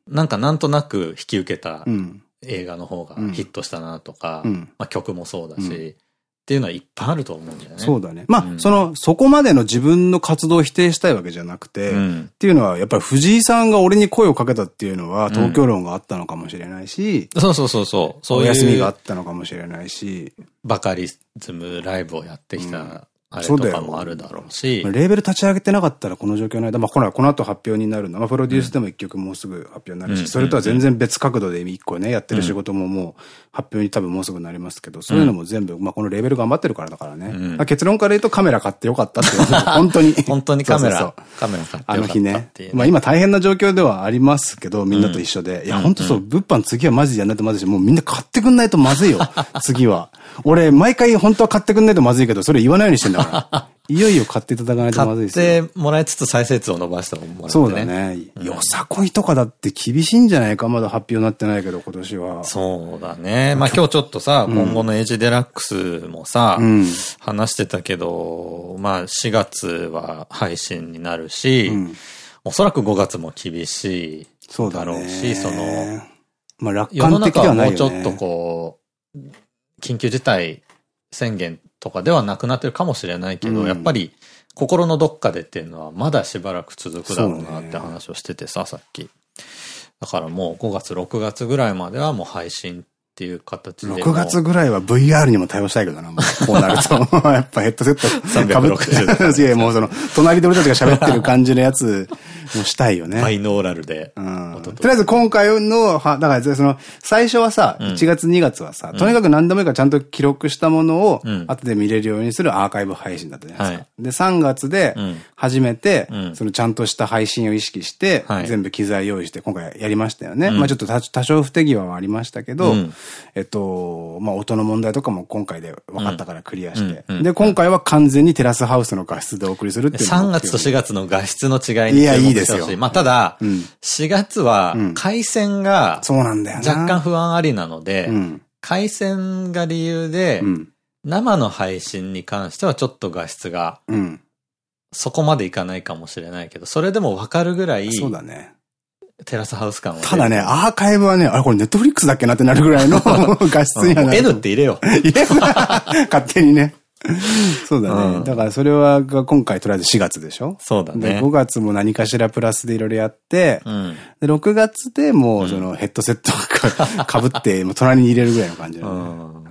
なんかなんとなく引き受けた映画の方がヒットしたなとか、うん、まあ曲もそうだし、うん、っていうのはいっぱいあると思うんだよね。そうだね。まあ、うん、その、そこまでの自分の活動を否定したいわけじゃなくて、っていうのは、やっぱり藤井さんが俺に声をかけたっていうのは、東京論があったのかもしれないし、そうそうそうそう。そういう。お休みがあったのかもしれないし、バカリズムライブをやってきたあれとかもあるだろうし。レーベル立ち上げてなかったらこの状況の間、まあ、このこの後発表になるの。まあ、プロデュースでも一曲もうすぐ発表になるし、それとは全然別角度で一個ね、やってる仕事ももう発表に多分もうすぐなりますけど、そういうのも全部、まあ、このレーベル頑張ってるからだからね。うん、結論から言うとカメラ買ってよかったって本当に。本当にカメラ、カメラ買ってよかったあの日ね。まあ今大変な状況ではありますけど、みんなと一緒で。いや、本当そう、物販次はマジでやんないとまずいし、もうみんな買ってくんないとまずいよ。次は。俺、毎回本当は買ってくんないとまずいけど、それ言わないようにしてんだから。いよいよ買っていただかないとまずいですよ。買ってもらいつつ再生数を伸ばしたもんね。そうだね。よさこいとかだって厳しいんじゃないかまだ発表になってないけど、今年は。そうだね。まあ今日ちょっとさ、今後のエイジデラックスもさ、話してたけど、まあ4月は配信になるし、おそらく5月も厳しいだろうし、その、まあ楽観的ではないよね。もうちょっとこう、緊急事態宣言とかではなくなってるかもしれないけど、うん、やっぱり心のどっかでっていうのはまだしばらく続くだろうなって話をしててさ、さっき。だからもう5月、6月ぐらいまではもう配信っていう形で。6月ぐらいは VR にも対応したいけどな、もうこうなると。やっぱヘッドセットかぶって。いや、もうその、隣で俺たちが喋ってる感じのやつもしたいよね。バイノーラルで。うん。とりあえず今回の、は、だからその、最初はさ、1月2月はさ、とにかく何度もいいからちゃんと記録したものを、後で見れるようにするアーカイブ配信だったじゃないですか。で、3月で、初めて、そのちゃんとした配信を意識して、全部機材用意して、今回やりましたよね。まあちょっと多少不手際はありましたけど、えっと、まあ、音の問題とかも今回で分かったからクリアして。で、今回は完全にテラスハウスの画質でお送りするっていう。3月と4月の画質の違いにいや、いいですよ。まあ、ただ、うん、4月は回線が、そうなんだよ若干不安ありなので、回線が理由で、生の配信に関してはちょっと画質が、そこまでいかないかもしれないけど、それでも分かるぐらい、そうだね。テラスハウス感は。ただね、アーカイブはね、あれこれネットフリックスだっけなってなるぐらいの 画質にはなる。N って入れよう。入れ勝手にね。そうだね。だからそれは今回とりあえず4月でしょ？そうだね。で、5月も何かしらプラスでいろいろやって、うん、で、6月でもうそのヘッドセットか ぶって、もう隣に入れるぐらいの感じだね。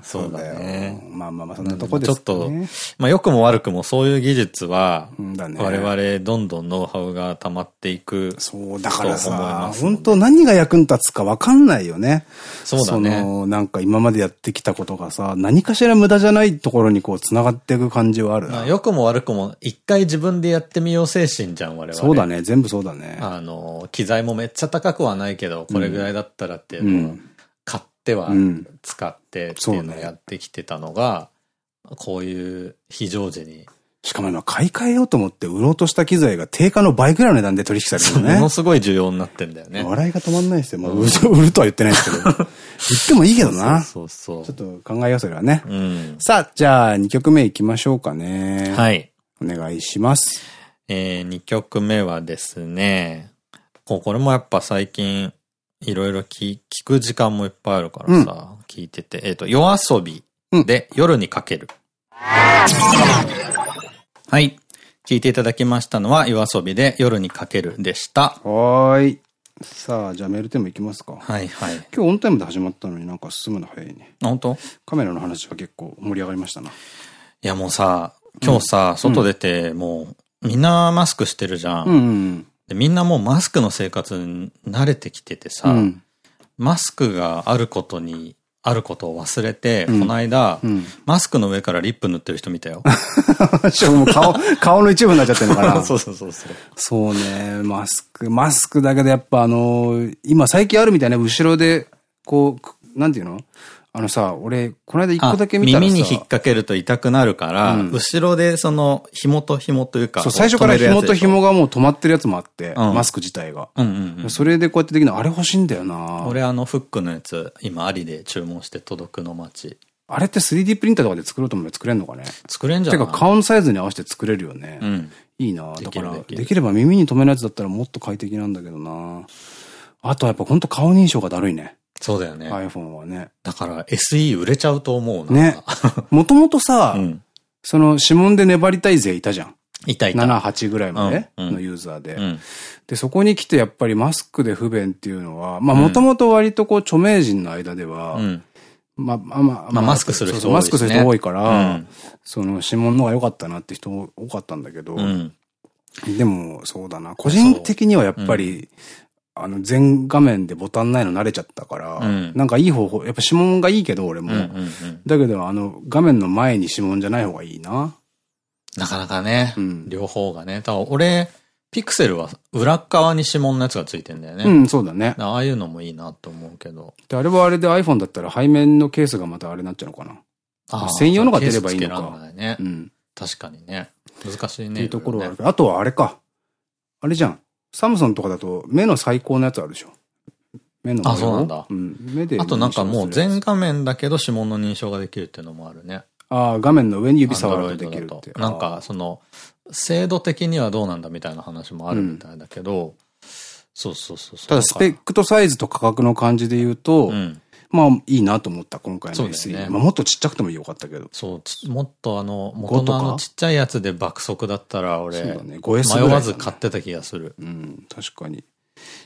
そうだね。まあまあまあ、そんなとこですね。ちょっと、まあ良くも悪くもそういう技術は、我々どんどんノウハウが溜まっていく。そう、だからさ、本当何が役に立つかわかんないよね。そうだね。その、なんか今までやってきたことがさ、何かしら無駄じゃないところにこう繋がっていく感じはあるな。良くも悪くも、一回自分でやってみよう精神じゃん、我々。そうだね、全部そうだね。あの、機材もめっちゃ高くはないけど、これぐらいだったらっていうのを買っては使ってっていうのをやってきてたのが、こういう非常時にしかも今買い替えようと思って売ろうとした機材が定価の倍くらいの値段で取引されるよね。ものすごい需要になってんだよね。笑いが止まんないですよ。まあ、売るとは言ってないですけど。言ってもいいけどな。そうそうちょっと考えよう、それはね。うん、さあ、じゃあ2曲目いきましょうかね。はい。お願いします。えー、2曲目はですね、これもやっぱ最近、いろいろ聞く時間もいっぱいあるからさ、うん、聞いてて、えっ、ー、と、夜遊びで夜にかける。はい。聞いていただきましたのは、夜遊びで夜にかけるでした。はい。さあ、じゃあメールテーマいきますか。はいはい。今日オンタイムで始まったのになんか進むの早いね。本当？カメラの話は結構盛り上がりましたな。いやもうさ、今日さ、うん、外出て、もう、みんなマスクしてるじゃん。うんうん、でみんなもうマスクの生活に慣れてきててさ、うん、マスクがあることにあることを忘れて、うん、この間、うん、マスクの上からリップ塗ってる人見たよ。顔、顔の一部になっちゃってるのかな。そうそうそうそう。そうね、マスク、マスクだけどやっぱあのー、今最近あるみたいな、後ろで、こう、なんていうの？あのさ、俺、この間一個だけ見たら耳に引っ掛けると痛くなるから、うん、後ろでその、紐と紐というか。そう、最初から紐と紐がもう止まってるやつもあって、うん、マスク自体が。それでこうやってできるの、あれ欲しいんだよな俺あの、フックのやつ、今、ありで注文して届くの待ち。あれって 3D プリンターとかで作ろうと思えば作れんのかね？作れんじゃん。てか顔のサイズに合わせて作れるよね。うん。いいなだから、できれば耳に留めるやつだったらもっと快適なんだけどなあとはやっぱほんと顔認証がだるいね。そうだよね。iPhone はね。だから SE 売れちゃうと思うな。ね。もともとさ、うん、その指紋で粘りたい勢いたじゃん。いたいた。7、8ぐらいまでのユーザーで。うん、で、そこに来てやっぱりマスクで不便っていうのは、まあもともと割とこう著名人の間では、うん、まあまあまあ、まあ、マスクする人多い、ね、マスクする人多いから、その指紋の方が良かったなって人多かったんだけど、でもそうだな、個人的にはやっぱり、あの、全画面でボタンないの慣れちゃったから、うん、なんかいい方法、やっぱ指紋がいいけど、俺も。だけど、あの、画面の前に指紋じゃない方がいいな。なかなかね、うん、両方がね。だから俺、ピクセルは裏側に指紋のやつがついてんだよね。うん、そうだね。ああいうのもいいなと思うけど。で、あれはあれで iPhone だったら背面のケースがまたあれになっちゃうのかな。あ専用のが出ればいいのか。ね、うん。確かにね。難しいね。っていうところはあるあとはあれか。あれじゃん。サムソンとかだと目の最高のやつあるでしょ。目のあ、そうなんだ。うん。目で。あとなんかもう全画面だけど指紋の認証ができるっていうのもあるね。ああ、画面の上に指触るとできるって。なんかその、精度的にはどうなんだみたいな話もあるみたいだけど、うん、そうそうそうただスペックとサイズと価格の感じで言うと、うん、まあいいなと思った、今回の SE。ね、まあもっとちっちゃくてもよかったけど。そう、もっとあの、元のあのちっちゃいやつで爆速だったら俺、ね、迷わず買ってた気がする。うん、確かに。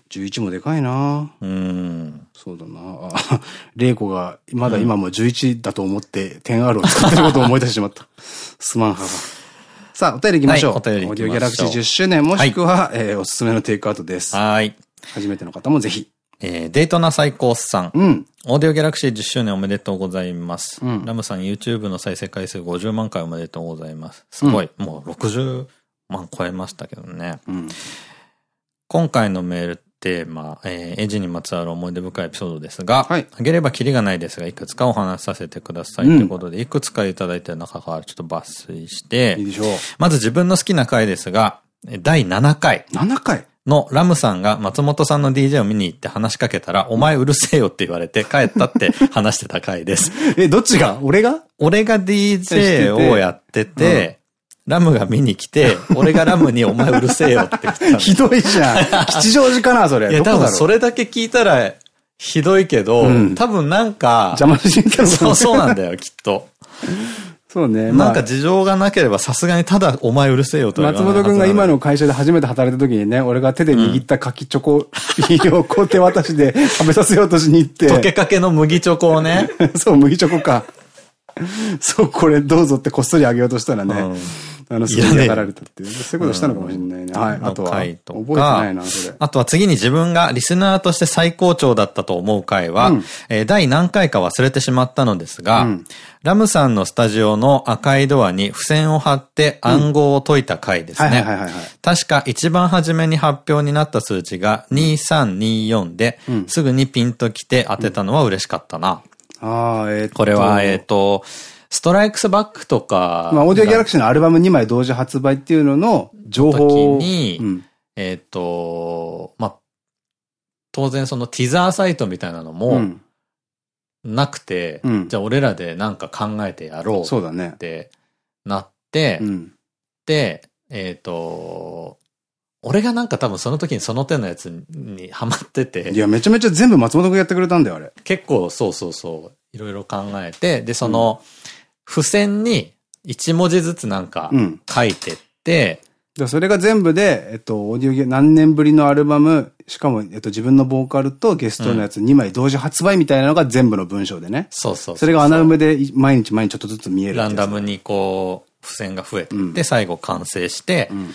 11もでかいなうん。そうだなあ、玲子が、まだ今も11だと思って 10R を使ってることを思い出してしまった。すまんはが。さあ、お便り行きましょう。はいお便り行きましょうオーディオギャラクシー10周年もしくは、えーおすすめのテイクアウトです。はい。初めての方もぜひ。えーデートナ最高さん。うん。オーディオギャラクシー10周年おめでとうございます。うんラムさん YouTube の再生回数50万回おめでとうございます。すごい。もう60万超えましたけどね。うん。今回のメールテーマ、えーエッジにまつわる思い出深いエピソードですが、はいあげればキリがないですが、いくつかお話しさせてください。うんということで、いくつかいただいた中からちょっと抜粋して、いいでしょう。まず自分の好きな回ですが、え第7回7回。のラムさんが松本さんの DJ を見に行って話しかけたら、お前うるせえよって言われて帰ったって話してた回です。え、どっちが？俺が？俺が DJ をやってて、ラムが見に来て、俺がラムにお前うるせえよって言ってたの ひどいじゃん。吉祥寺かな、それ。いや、多分それだけ聞いたら、ひどいけど、うん多分なんか、邪魔しに来たのかそう、そうなんだよ、きっと。そうね。なんか事情がなければさすがにただお前うるせえよと松本くんが今の。の会社で初めて働いた時にね、俺が手で握った柿チョコを こう手渡しで食べさせようとしに行って。溶けかけの麦チョコをね。そう、麦チョコか。そう、これどうぞってこっそりあげようとしたらね、あの、すぐ嫌がられたっていう。そういうことしたのかもしれないね。はい。あとは、覚えてないな、それ。あとは次に自分がリスナーとして最高潮だったと思う回は、第何回か忘れてしまったのですが、うんラムさんのスタジオの赤いドアに付箋を貼って暗号を解いた回ですね。確か一番初めに発表になった数字が2324で、うんすぐにピンと来て当てたのは嬉しかったな。ああ、えー。これは、えっ、と、ストライクスバックとか。まあ、オーディオギャラクシーのアルバム2枚同時発売っていうのの情報にうんえっ、と、まあ、当然そのティザーサイトみたいなのうもん。なくて、うんじゃあ俺らでなんか考えてやろうっ。てなって、うん。で、えっ、と、俺がなんか多分その時にその手のやつにハマっててい、や、めちゃめちゃ全部松本くんやってくれたんだよ、あれ。結構そうそうそう、いろいろ考えて、で、その、付箋に一文字ずつなんかうん。書いてって、でそれが全部で、えっと、オーディオ何年ぶりのアルバム、しかも、えっと、自分のボーカルとゲストのやつ2枚同時発売みたいなのが全部の文章でね。そうそううそれが穴埋めでい毎日毎日ちょっとずつ見えるランダムにこう、付箋が増えてうん最後完成してう、ん。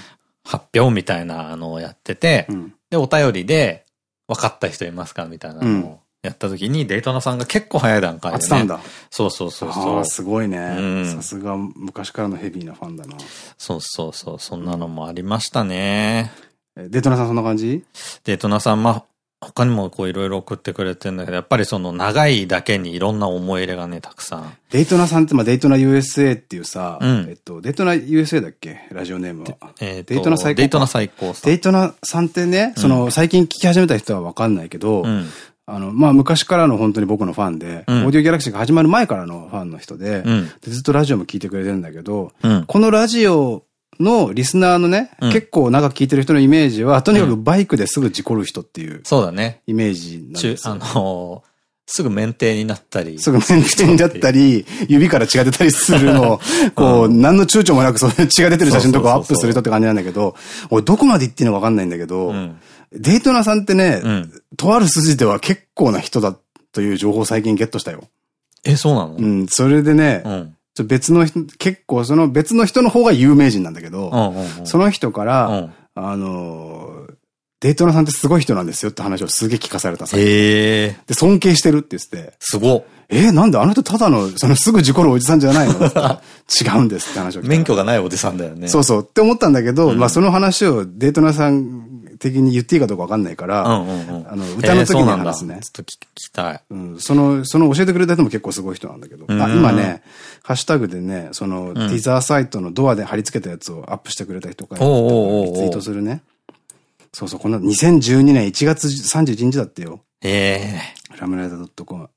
発表みたいなのをやっててう、ん。で、お便りで、分かった人いますかみたいなのをやった時に、デイトナさんが結構早い段階で、ね。あってたんだ。そうそうそうあそうあ、。すごいね。うんさすが昔からのヘビーなファンだな。そうそうそう。そんなのもありましたね。えデトナさんそんな感じ？デイトナさん、まあ、他にもこういろいろ送ってくれてるんだけど、やっぱりその長いだけにいろんな思い入れがね、たくさん。デイトナさんって、まあ、デイトナ USA っていうさ、うんえっと、デイトナ USA だっけ？ラジオネームは。えーとデイトナ最高かデイトナ最高さん。デイトナさんってね、その、最近聞き始めた人はわかんないけど、うん。あの、まあ、昔からの本当に僕のファンで、うんオーディオギャラクシーが始まる前からのファンの人で、うん。でずっとラジオも聞いてくれてるんだけど、うん。このラジオのリスナーのね、うん結構長く聞いてる人のイメージは、とにかくバイクですぐ事故る人っていうそうだね。イメージなん中で、すよ。あのーすぐ免停になったり。すぐメンテにだったり、指から血が出たりするのを、こう、何の躊躇もなくそういう血が出てる写真とかをアップする人って感じなんだけど、俺どこまで言っていいのかわかんないんだけど、うん。デイトナさんってね、うん。とある筋では結構な人だという情報を最近ゲットしたよ。え、そうなの？う。ん、それでね、うん。ちょ別の人、結構その別の人の方が有名人なんだけど。その人から、うん。あのー、デイトナさんってすごい人なんですよって話をすげえ聞かされたさ。へえ、で、尊敬してるって言ってて、すごっ。えーなんであの人ただの、そのすぐ事故るおじさんじゃないの？違うんですって話を免許がないおじさんだよね。そうそうって思ったんだけど、うんまあその話をデイトナさん的に言っていいかどうかわかんないから。あの歌の時に話すねちょっと聞きたい。うん、その、その教えてくれた人も結構すごい人なんだけど。うんあ、今ね、ハッシュタグでね、その、んティザーサイトのドアで貼り付けたやつをアップしてくれた人がいるおうおうおうおうリツイートするね。そうそう、この2012年1月31日だってよ。えラムライダー .com。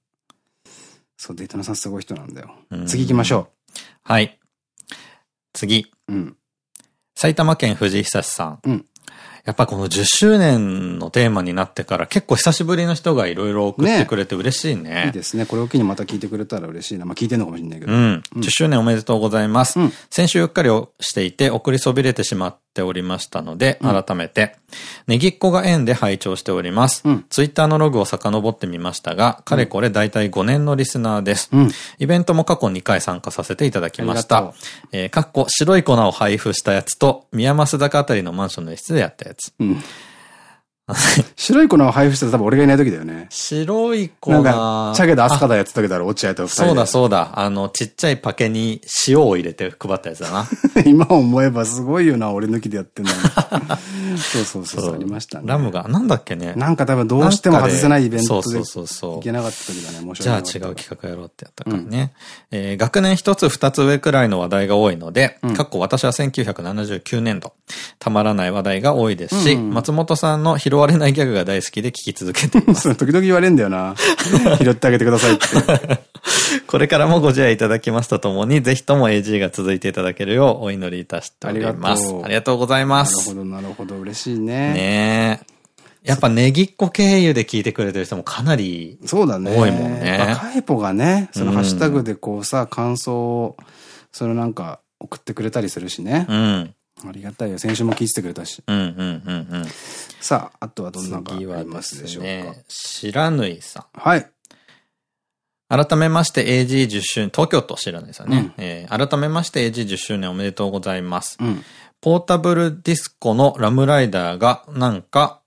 そう、データナさんすごい人なんだよ。え次行きましょはい。次。う。うん。埼玉県藤井久さん。うんやっぱこの10周年のテーマになってから結構久しぶりの人がいろいろ送ってくれて嬉しいね。いいですね。これを機にまた聞いてくれたら嬉しいな。まあ聞いてんのかもしれないけど。うん。10周年おめでとうございます。うん先週うっかりをしていて送りそびれてしまっておりましたので、改めて、ネギっ子が縁で拝聴しております。うんツイッターのログを遡ってみましたが、かれこれ大体5年のリスナーです。うんイベントも過去2回参加させていただきました。えー、かっこ白い粉を配布したやつと、宮益坂あたりのマンションの一室でやったやつ。うん。白い粉を配布したら多分俺がいない時だよね。白い粉なんか、チャゲでアスカだだやってた時だろ、落合と二人で。そうだそうだ。あの、ちっちゃいパケに塩を入れて配ったやつだな。今思えばすごいよな、俺抜きでやってんだ そうそうそうそう、ありましたね。ラムが、なんだっけね。なんか多分どうしても外せないイベントでそうそうそう行けなかった時だね、申しじゃあ。違う企画やろうってやったからね。えー学年一つ二つ上くらいの話題が多いので、かっこ私は1979年度、たまらない話題が多いですし、松本さんの拾われないギャグが大好きで聞き続けています。そ う時々言われんだよな。拾ってあげてくださいって。これからもご自愛いただきますとともに、ぜひとも AG が続いていただけるようお祈りいたしております。ありがとうありがとうございます。なるほど、なるほど、嬉しいね。ねえ。やっぱネギっ子経由で聞いてくれてる人もかなりそうだね。多いもんねまあカエポがね、そのうんハッシュタグでこうさ、感想を、そのなんか送ってくれたりするしねう。ん。ありがたいよ。先週も聞いててくれたし。うんうんうんうん。さあ、あとはどんなのがありますでしょうか？ね、白縫いさん。はい。改めまして AG10 周年、東京都白縫いさんね。うんえー改めまして AG10 周年おめでとうございます。うん。ポータブルディスコのラムライダーがなんか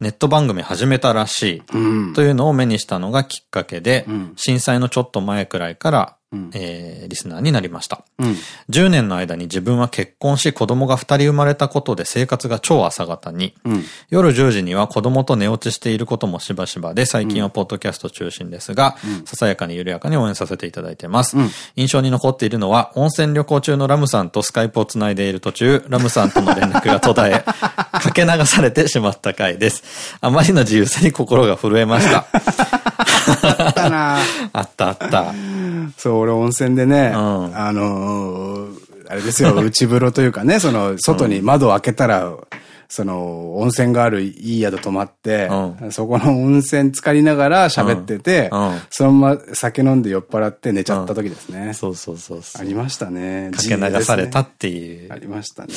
ネット番組始めたらしいうん。というのを目にしたのがきっかけで、うん震災のちょっと前くらいから、うんえーリスナーになりました。うん。10年の間に自分は結婚し子供が2人生まれたことで生活が超朝方に、うん。夜10時には子供と寝落ちしていることもしばしばで、最近はポッドキャスト中心ですが、ささやかに緩やかに応援させていただいてます。うん印象に残っているのは、温泉旅行中のラムさんとスカイプをつないでいる途中、ラムさんとの連絡が途絶え、かけ流されてしまった回です。あまりの自由さに心が震えました。あったな あったあった。そう、俺温泉でね、んあのーあれですよ、内風呂というかね、その、外に窓を開けたら、その、温泉があるいい宿泊まって、うそこの温泉浸かりながら喋ってて、うんうんそのまま酒飲んで酔っ払って寝ちゃった時ですね。そうそうそう。ありましたね。かけ流されたってい由ですねありましたね。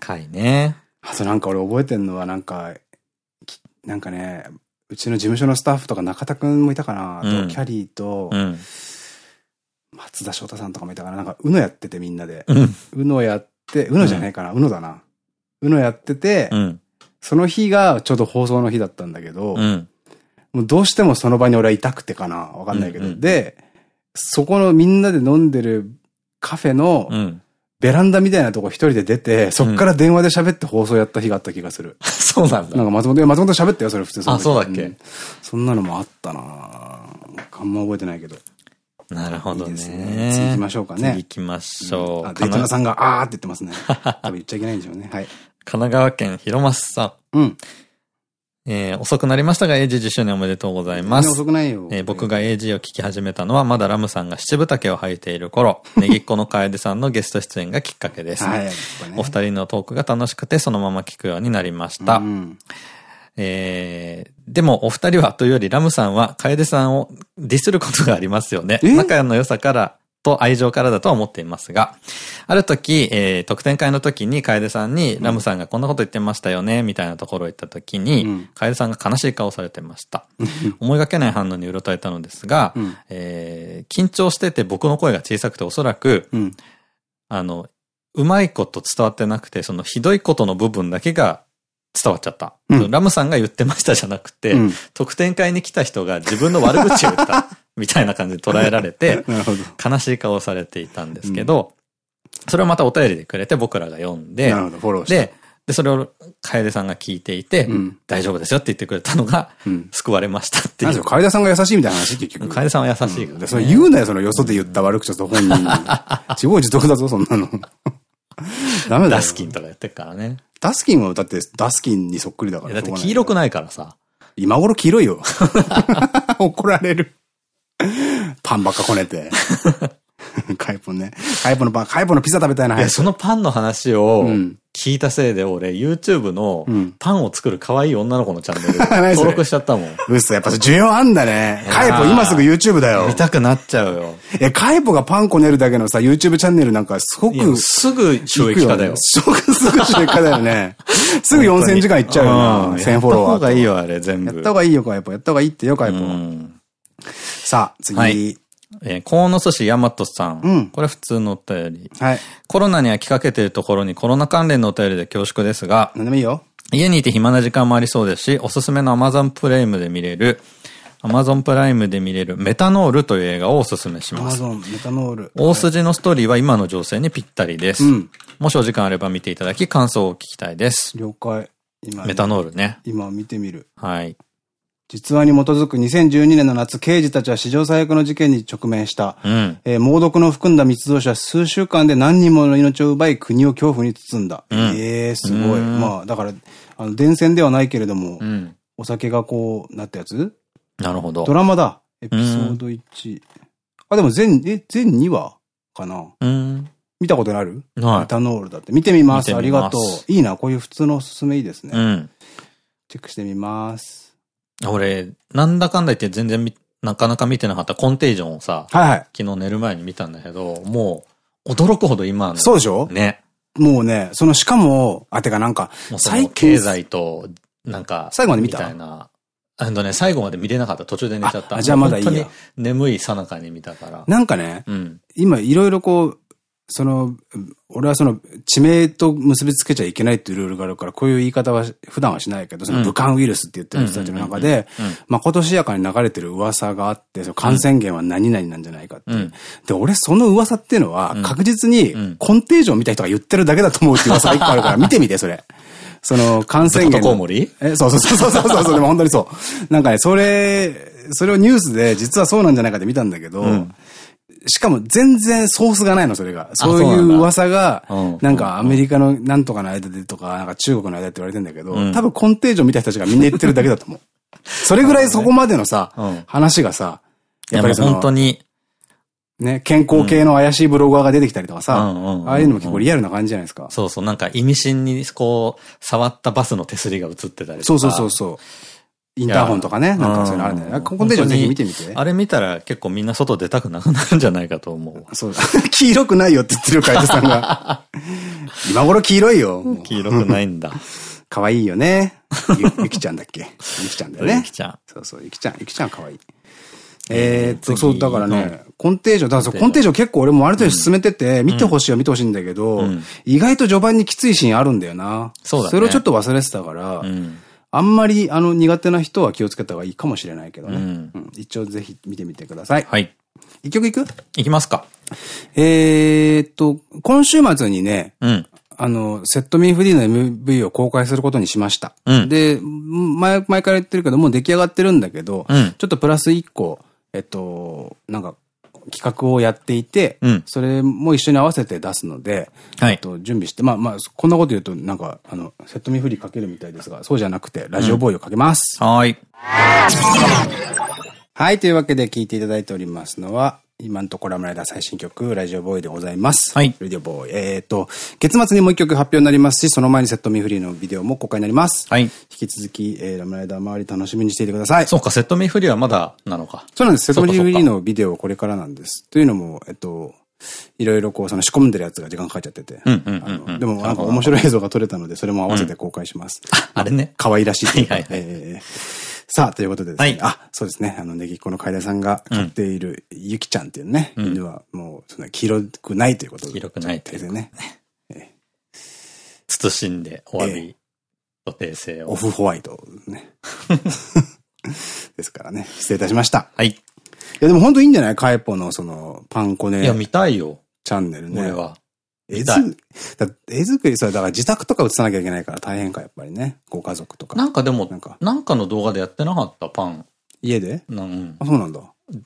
回ね。あとなんか俺覚えてんのはなんか、きなんかね、うちの事務所のスタッフとか中田くんもいたかな、キャリーと、松田翔太さんとかもいたかななんか、うのやっててみんなで。うのやって、うのじゃないかな、うのだな。うのやってて、うん。その日がちょうど放送の日だったんだけど、うん。もうどうしてもその場に俺はいたくてかなわかんないけど。うんうんで、そこのみんなで飲んでるカフェのうん。ベランダみたいなとこ一人で出て、そっから電話で喋って放送やった日があった気がする。そうなんだなん。か松本、松本喋ったよ、それ普通の時あそうだっけ？んそんなのもあったなあんま覚えてないけど。なるほどいいですね。ね次行きましょうかね次行きましょう。あ、デ神奈イトナさんが、あーって言ってますね。多分言っちゃいけないんでしょうね。はい。神奈川県広松さん。うん。えー、遅くなりましたが、AG 10周年おめでとうございまそんな遅す。くないよ。えー僕が AG を聞き始めたのは、まだラムさんが七分丈を履いている頃、ネギっ子の楓さんのゲスト出演がきっかけです。はい。ねお二人のトークが楽しくて、そのまま聞くようになりました。うん。えー、でもお二人はというよりラムさんは楓さんをディスることがありますよね。え？仲の良さからと愛情からだとは思っていますが、ある時、えー、特典会の時に楓さんに、ラムさんがこんなこと言ってましたよね、みたいなところを言った時に、うん楓さんが悲しい顔をされてました。思いがけない反応にうろたえたのですが、うんえー緊張してて僕の声が小さくておそらく、うん。あの、うまいこと伝わってなくて、そのひどいことの部分だけが伝わっちゃった。うんラムさんが言ってましたじゃなくて、うん特典会に来た人が自分の悪口を言った、みたいな感じで捉えられて。悲しい顔をされていたんですけど、それをまたお便りでくれて僕らが読んでな、るほど、フォローして。で、で、それを楓さんが聞いていて、うん大丈夫ですよって言ってくれたのが、うん救われましたっていうなんで。楓さんが優しいみたいな話、結局。楓さんは優しいから、それ言うなよ、そのよそで言った悪口を本人に。自業自得だぞ、そんなの。ダメだよ。ダスキンとかやってるからね。ダスキンはだってダスキンにそっくりだから。だって黄色くない。からさ。今頃黄色いよ。怒られる。パンばっかこねて。カイポンね。カイポのパン、カイポのピザ食べたいな、いや、そのパンの話を、うん聞いたせいで俺 YouTube のパンを作る可愛い女の子のチャンネル 登録しちゃったもん。嘘、やっぱ需要あんだね。カイポ今すぐ YouTube だよ。見たくなっちゃうよ。え、カイポがパンこねるだけのさ、YouTube チャンネルなんかすごく。すぐ収益化だよ。すぐ収益化だよね。すぐ4000時間いっちゃうよな。1000フォロワー。やった方がいいよ、あれ、全部。やった方がいいよ、カイポ。やった方がいいってよ、カイポ。さあ、次。えー、鴻巣市大和さん。うん。これ普通のお便り。はい。コロナに飽きかけているところにコロナ関連のお便りで恐縮ですが。何でもいいよ。家にいて暇な時間もありそうですし、おすすめの Amazon プライムで見れる、Amazon プライムで見れるメタノールという映画をおすすめします。Amazon メタノール。大筋のストーリーは今の情勢にぴったりです。うん、もしお時間あれば見ていただき感想を聞きたいです。了解。今、メタノールね。今見てみる。はい。実話に基づく2012年の夏、刑事たちは史上最悪の事件に直面した。うん、えー、猛毒の含んだ密造者数週間で何人もの命を奪い国を恐怖に包んだ。うん、ええー、すごい。まあ、だから、あの、伝染ではないけれども、うん、お酒がこう、なったやつ？なるほど。ドラマだ。エピソード1。あ、でも全、え、全2話かな？うん。見たことあるはい。メタノールだって。見てみます。ありがとう。いいな。こういう普通のおすすめいいですね。うん。チェックしてみます。俺、なんだかんだ言って全然なかなか見てなかったコンテージョンをさ、はいはい、昨日寝る前に見たんだけど、もう、驚くほど今の。そうでしょ？ね。もうね、そのしかも、あ、てかなんか、最経済と、なんか、最後まで見た？みたいな。あのね、最後まで見れなかった。途中で寝ちゃった。じゃあまだいいや。眠いさなかに見たから。なんかね、うん、今いろいろこう、その、俺はその、地名と結びつけちゃいけないっていうルールがあるから、こういう言い方は普段はしないけど、その武漢ウイルスって言ってる人たちの中で、まあ今年やかに流れてる噂があって、その感染源は何々なんじゃないかって。う。ん、で、俺その噂っていうのは、確実にコンテージョン見た人が言ってるだけだと思うっていう噂が一個あるから、見てみて、それ。その、感染源。コウモリ？え、そうそうそうそうそうそう、でも本当にそう。なんかね、それ、それをニュースで実はそうなんじゃないかって見たんだけど、うんしかも全然ソースがないの、それが。そういう噂が、なんかアメリカのなんとかの間でとか、なんか中国の間って言われてんだけど、多分コンテージョン見た人たちがみんな言ってるだけだと思う。それぐらいそこまでのさ、話がさ、やっぱり本当に、ね、健康系の怪しいブロガーが出てきたりとかさ、ああいうのも結構リアルな感じじゃないですか。そうそう、なんか意味深にこう、触ったバスの手すりが映ってたりとか。そうそうそうそう。インターホンとかね、なんかそういうのあるんだよね。コンテージョンぜひ見てみて。あれ見たら結構みんな外出たくなくなるんじゃないかと思う。そうだ。黄色くないよって言ってるカイトさんが。今頃黄色いよ。黄色くないんだ。可愛いよね。ゆ、ゆきちゃんだっけ？ゆきちゃんだよね。ゆきちゃん。そうそう、ゆきちゃん、ゆきちゃん可愛い。えっと、そう、だからね、コンテージョン、だからコンテージョン結構俺もある程度進めてて、見てほしいは見てほしいんだけど、意外と序盤にきついシーンあるんだよな。そうだそれをちょっと忘れてたから、あんまり、あの、苦手な人は気をつけた方がいいかもしれないけどね。うん、うん、一応ぜひ見てみてください。はい。一曲いく？いきますか。えっと、今週末にね、うん、あの、セットミーフリーの MV を公開することにしました。うん、で、前、前から言ってるけど、もう出来上がってるんだけど、うん、ちょっとプラス1個、えっと、なんか、企画をやっていて、うん、それも一緒に合わせて出すので、はい、と準備して、まあまあ、こんなこと言うと、なんか、あの、セットミフリーかけるみたいですが、そうじゃなくて、ラジオボーイをかけます。うん、はい。はい、というわけで聞いていただいておりますのは、今のところライダー最新曲、ラジオボーイでございます。はい。ラジオボーイ。えっ、ー、と、月末にもう一曲発表になりますし、その前にセットミーフリーのビデオも公開になります。はい。引き続き、えー、ラムライダー周り楽しみにしていてください。そうか、セットミーフリーはまだなのか。そうなんです。セットミーフリーのビデオこれからなんです。というのも、えっと、いろいろこう、その仕込んでるやつが時間かかっちゃってて。でもなんか面白い映像が撮れたので、それも合わせて公開します。うん、あれね。可愛らしい。はいはい、えーさあ、ということでですね。はい、あ、そうですね。あの、ネギっ子の楓さんが飼っている、ゆきちゃんっていうね、うん、犬はもう、その、黄色くないということで。黄色くないですね。慎んでお詫びと訂正を。オフホワイトね。ですからね。失礼いたしました。はい。いや、でも本当いいんじゃない？カエポのその、パンコネ。いや、見たいよ。チャンネルね。俺は。絵作り、絵作りさ、だから自宅とか映さなきゃいけないから大変か、やっぱりね。ご家族とか。なんかでも、なんかなんかの動画でやってなかったパン。家で？うん。あ、そうなんだ。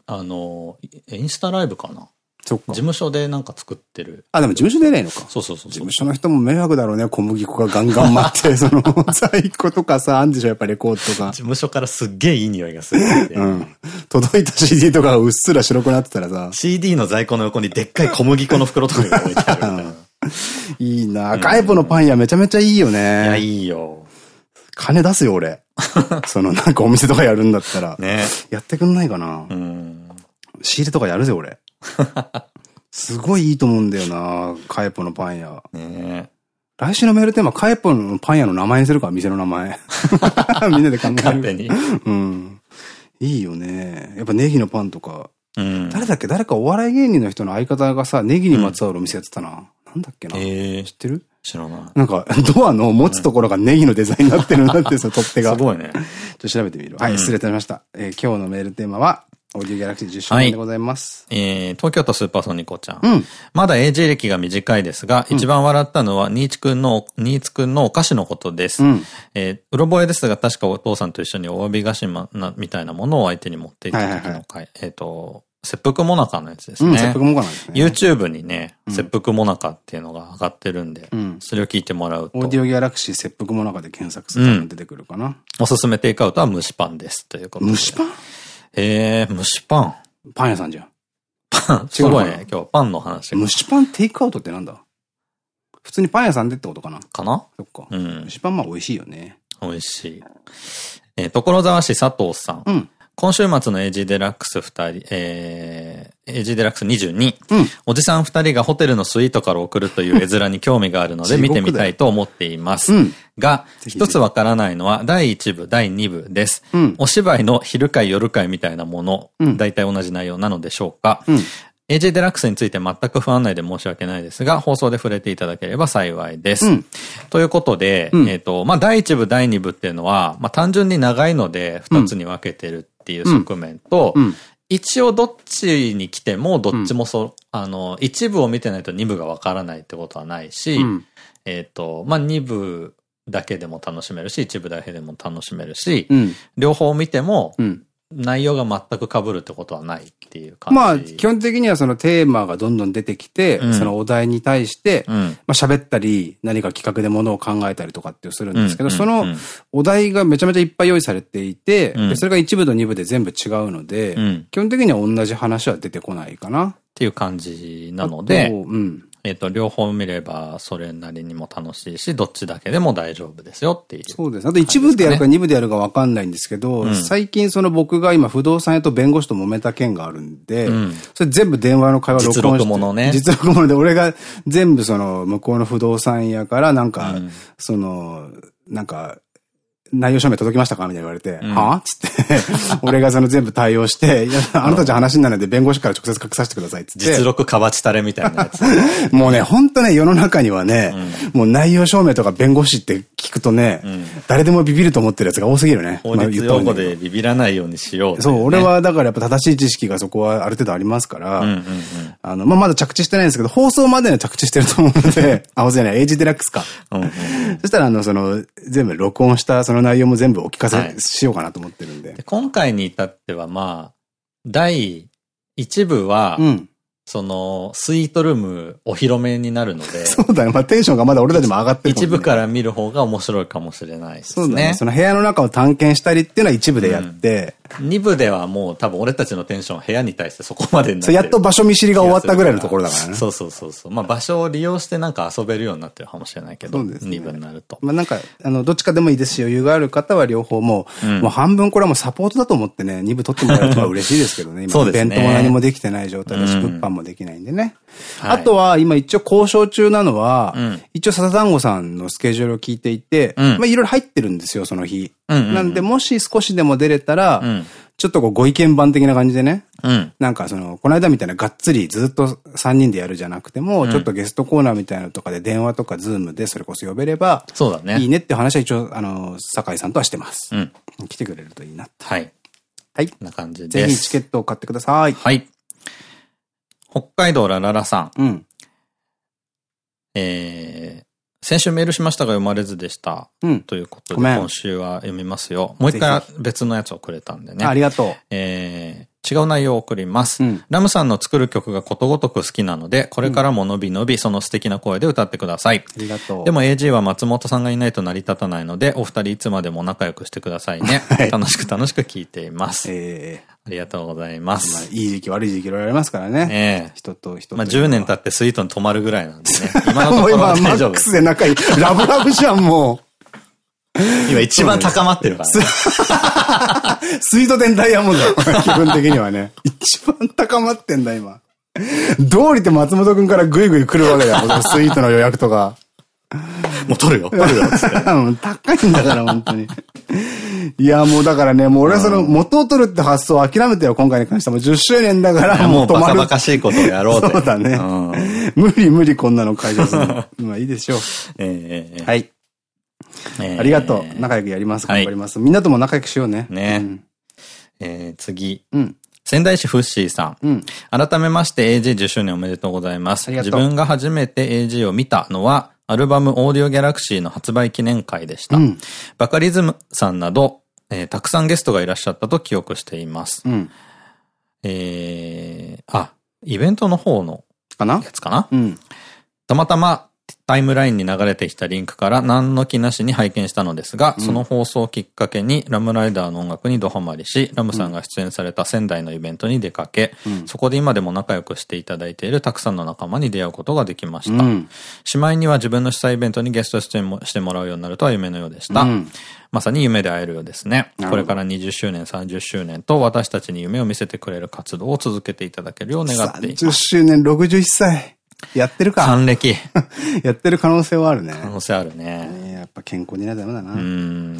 あの、インスタライブかな。事務所でなんか作ってる。あ、でも事務所でないのか。そうそうそう。事務所の人も迷惑だろうね。小麦粉がガンガン待って、その、在庫とかさ、あんでしょ、やっぱレコードとか。事務所からすっげえいい匂いがする。うん。届いた CD とかがうっすら白くなってたらさ。CD の在庫の横にでっかい小麦粉の袋とかが置いてある。いいなカイポのパン屋めちゃめちゃいいよね。いや、いいよ。金出すよ、俺。その、なんかお店とかやるんだったら。ね。やってくんないかな。うん。仕入れとかやるぜ、俺。すごいいいと思うんだよなカエポのパン屋。ね来週のメールテーマ、カエポのパン屋の名前にするか、店の名前。みんなで考える。に。うん。いいよね。やっぱネギのパンとか。うん、誰だっけ？誰かお笑い芸人の人の相方がさ、ネギにまつわるお店やってたな。うん、なんだっけな？えー、知ってる？知らない。なんか、ドアの持つところがネギのデザインになってるなって、その取っ手が。すごいね。ちょっと調べてみる。はい、失礼いたしました。えー、今日のメールテーマは、オーディオギャラクシー10周年でございます。はい、えー、東京都スーパーソニコちゃん。うん。まだ AG 歴が短いですが、一番笑ったのは、ニーチくんの、ニーツくんのお菓子のことです。うん。えー、うろ覚えですが、確かお父さんと一緒にお詫び菓子ま、な、みたいなものを相手に持っていった時の回。えっと、切腹もなかのやつですね。うん、切腹もなかですね。YouTube にね、切腹もなかっていうのが上がってるんで、うん、それを聞いてもらうと。オーディオギャラクシー切腹もなかで検索すると出てくるかな、うん、おすすめテイクアウトは蒸しパンです。ということで。蒸しパン？えー、蒸しパン。パン屋さんじゃん。パン、すごいね。今日パンの話。蒸しパンテイクアウトってなんだ？普通にパン屋さんでってことかな？かな？そっか。うん。蒸しパンまあ美味しいよね。美味しい。えー、所沢市佐藤さん。うん。今週末の AGデラックス二人、えー、 AGデラックス22。うん、おじさん二人がホテルのスイートから送るという絵面に興味があるので見てみたいと思っています。うん、が、一つわからないのは第一部、第二部です。うん、お芝居の昼会夜会みたいなもの、大体同じ内容なのでしょうか。AJ デラックスについて全く不安内で申し訳ないですが、放送で触れていただければ幸いです。うん、ということで、うん、えっと、まあ、第一部、第二部っていうのは、まあ、単純に長いので二つに分けてるっていう側面と、うん、一応どっちに来てもどっちもそ、あの、一部を見てないと二部がわからないってことはないし、えっと、まあ、二部だけでも楽しめるし、一部だけでも楽しめるし、両方見ても、内容が全く被るってことはないっていう感じ。まあ、基本的にはそのテーマがどんどん出てきて、うん、そのお題に対して、うん、まあ喋ったり、何か企画でものを考えたりとかってするんですけど、そのお題がめちゃめちゃいっぱい用意されていて、うん、それが一部と二部で全部違うので、基本的には同じ話は出てこないかな。っていう感じなので、うん、えっと、両方見ればそれなりにも楽しいし、どっちだけでも大丈夫ですよっていう、ね、そうです。あと一部でやるか二部でやるかわかんないんですけど、うん、最近その僕が今不動産屋と弁護士と揉めた件があるんで、うん、それ全部電話の会話録音して。実録ものね。実録もので、俺が全部その向こうの不動産屋からなんか、うん、その、なんか、内容証明届きましたか？みたいに言われて、うん、は？ぁつって、俺がその全部対応して、いや、あなたたち話になるので弁護士から直接書きさせてくださいっつって。実録かばちたれみたいなやつ。もうね、ほんとね、世の中にはね、うん、もう内容証明とか弁護士って聞くとね、うん、誰でもビビると思ってるやつが多すぎるね。法律用語でビビらないようにしよう、ね、そう、俺はだからやっぱ正しい知識がそこはある程度ありますから、あの、まあ、まだ着地してないんですけど、放送までに着地してると思うので、あ、ほじゃない、エイジデラックスか。そしたらあの、その、全部録音したその内容も全部お聞かせしようかなと思ってるんで。はい、で今回に至ってはまあ、第1部は、うん、その、スイートルームお披露目になるので。そうだね。まあテンションがまだ俺たちも上がってる、ね、一部から見る方が面白いかもしれないですね。そうだね。その部屋の中を探検したりっていうのは一部でやって、二部ではもう多分俺たちのテンション部屋に対してそこまでになってやっと場所見知りが終わったぐらいのところだからね。そうそうそうそう。まあ場所を利用してなんか遊べるようになってるかもしれないけど、二、ね、部になると。まあなんか、あの、どっちかでもいいですし、余裕がある方は両方もう、うん、もう半分これはもうサポートだと思ってね、二部取ってもらえると嬉しいですけどね。今、イベントも何もできてない状態だし、物販もできないんでね。はい、あとは今一応交渉中なのは、うん、一応笹団子さんのスケジュールを聞いていて、うん、まあいろいろ入ってるんですよ、その日。なんで、もし少しでも出れたら、ちょっとこうご意見番的な感じでね。うん。なんかその、この間みたいながっつりずっと3人でやるじゃなくても、うん、ちょっとゲストコーナーみたいなのとかで電話とかズームでそれこそ呼べれば、そうだね。いいねって話は一応、あの、酒井さんとはしてます。うん。来てくれるといいな。はい。はい。な感じです。ぜひチケットを買ってください。はい。北海道ラララさん。うん。えー、先週メールしましたが読まれずでした。うん。ということで、今週は読みますよ。もう一回別のやつをくれたんでね。ありがとう。えー、違う内容を送ります。うん、ラムさんの作る曲がことごとく好きなので、これからものびのびその素敵な声で歌ってください。ありがとう。でも AG は松本さんがいないと成り立たないので、お二人いつまでも仲良くしてくださいね。はい、楽しく楽しく聞いています。えー、あありがとうございます。まあ、いい時期悪い時期いろいろありますからね。ええ人と人と。まあ10年経ってスイートに止まるぐらいなんでね。今のところは大丈夫ック。スで仲いい。ラブラブじゃん、も今一番高まってるからね。う。スイート店ダイヤモンド。気分的にはね。一番高まってんだ、今。どうりって松本くんからグイグイ来るわけだよ。スイートの予約とか。もう取るよ、取るよ。高いんだから、本当に。いや、もうだからね、もう俺はその元を取るって発想を諦めてよ、今回に関しても10周年だから、もうバカもう止まる。バカしいことをやろうぜ。そうだねん無理無理こんなの解消するの。まあいいでしょう。ええはい。ええありがとう。仲良くやります。頑張ります。みんなとも仲良くしようね。ねうんえー次。うん。仙台市フッシーさん。うん。改めまして AG10 周年おめでとうございます。ありがとう自分が初めて AG を見たのは、アルバムオーディオギャラクシーの発売記念会でした。うんバカリズムさんなど、えーたくさんゲストがいらっしゃったと記憶しています。うん。えー、あ、イベントの方のかな？やつかな？うん。たまたまタイムラインに流れてきたリンクから何の気なしに拝見したのですが、その放送をきっかけにラムライダーの音楽にドハマりし、ラムさんが出演された仙台のイベントに出かけ、そこで今でも仲良くしていただいているたくさんの仲間に出会うことができました。うんしまいには自分の主催イベントにゲスト出演もしてもらうようになるとは夢のようでした。うんまさに夢で会えるようですねこれから20周年、30周年と私たちに夢を見せてくれる活動を続けていただけるよう願っています。30周年61歳。やってるか。還暦。やってる可能性はあるね。可能性あるね。ねやっぱ健康にならダメだな。う。ん。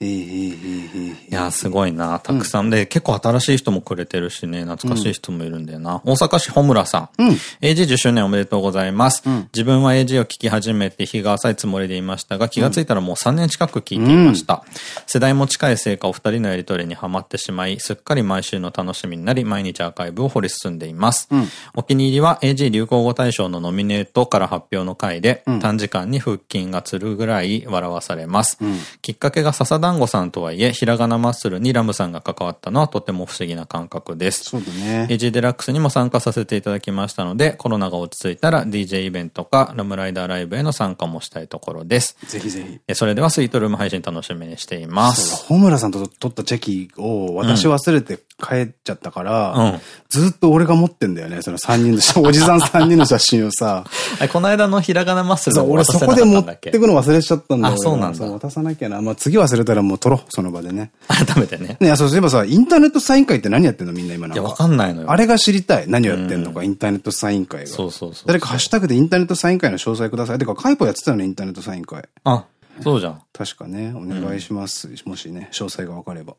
いや、すごいな。たくさんで、結構新しい人もくれてるしね、懐かしい人もいるんだよな。大阪市穂村さん。うん AG10 周年おめでとうございます。自分は AG を聞き始めて日が浅いつもりでいましたが、気がついたらもう3年近く聞いていました。世代も近いせいかお二人のやりとりにハマってしまい、すっかり毎週の楽しみになり、毎日アーカイブを掘り進んでいます。お気に入りは AG 流行語大賞のノミネートから発表の回で、短時間に腹筋がつるぐらい笑わされます。きっかけが笹団子さんとはいえ、ひらがなマッスルにラムさんが関わったのはとても不思議な感覚です。そうだね。AG デラックスにも参加させていただきましたので、コロナが落ち着いたら DJ イベントかラムライダーライブへの参加もしたいところです。ぜひぜひ。えそれではスイートルーム配信楽しみにしていまそうだ、す。穂村さんと撮ったチェキを私忘れて帰っちゃったから、うんずっと俺が持ってんだよね。その3人の写、おじさん3人の写真をさ。えこの間のひらがなマッスルそう、俺そこで持ってくの忘れちゃったんだあそうなんだ渡さなきゃな。まあ次忘れたらもう撮ろう、その場でね。改めてね。ねいや、そういえばさ、インターネットサイン会って何やってんのみんな今なんいや、か。わかんないのよ。あれが知りたい。何をやってんのか、インターネットサイン会が。そうそうそう。誰かハッシュタグでインターネットサイン会の詳細ください。てか、カイポやってたよね、インターネットサイン会。あ、そうじゃん。確かね、お願いします。もしね、詳細がわかれば。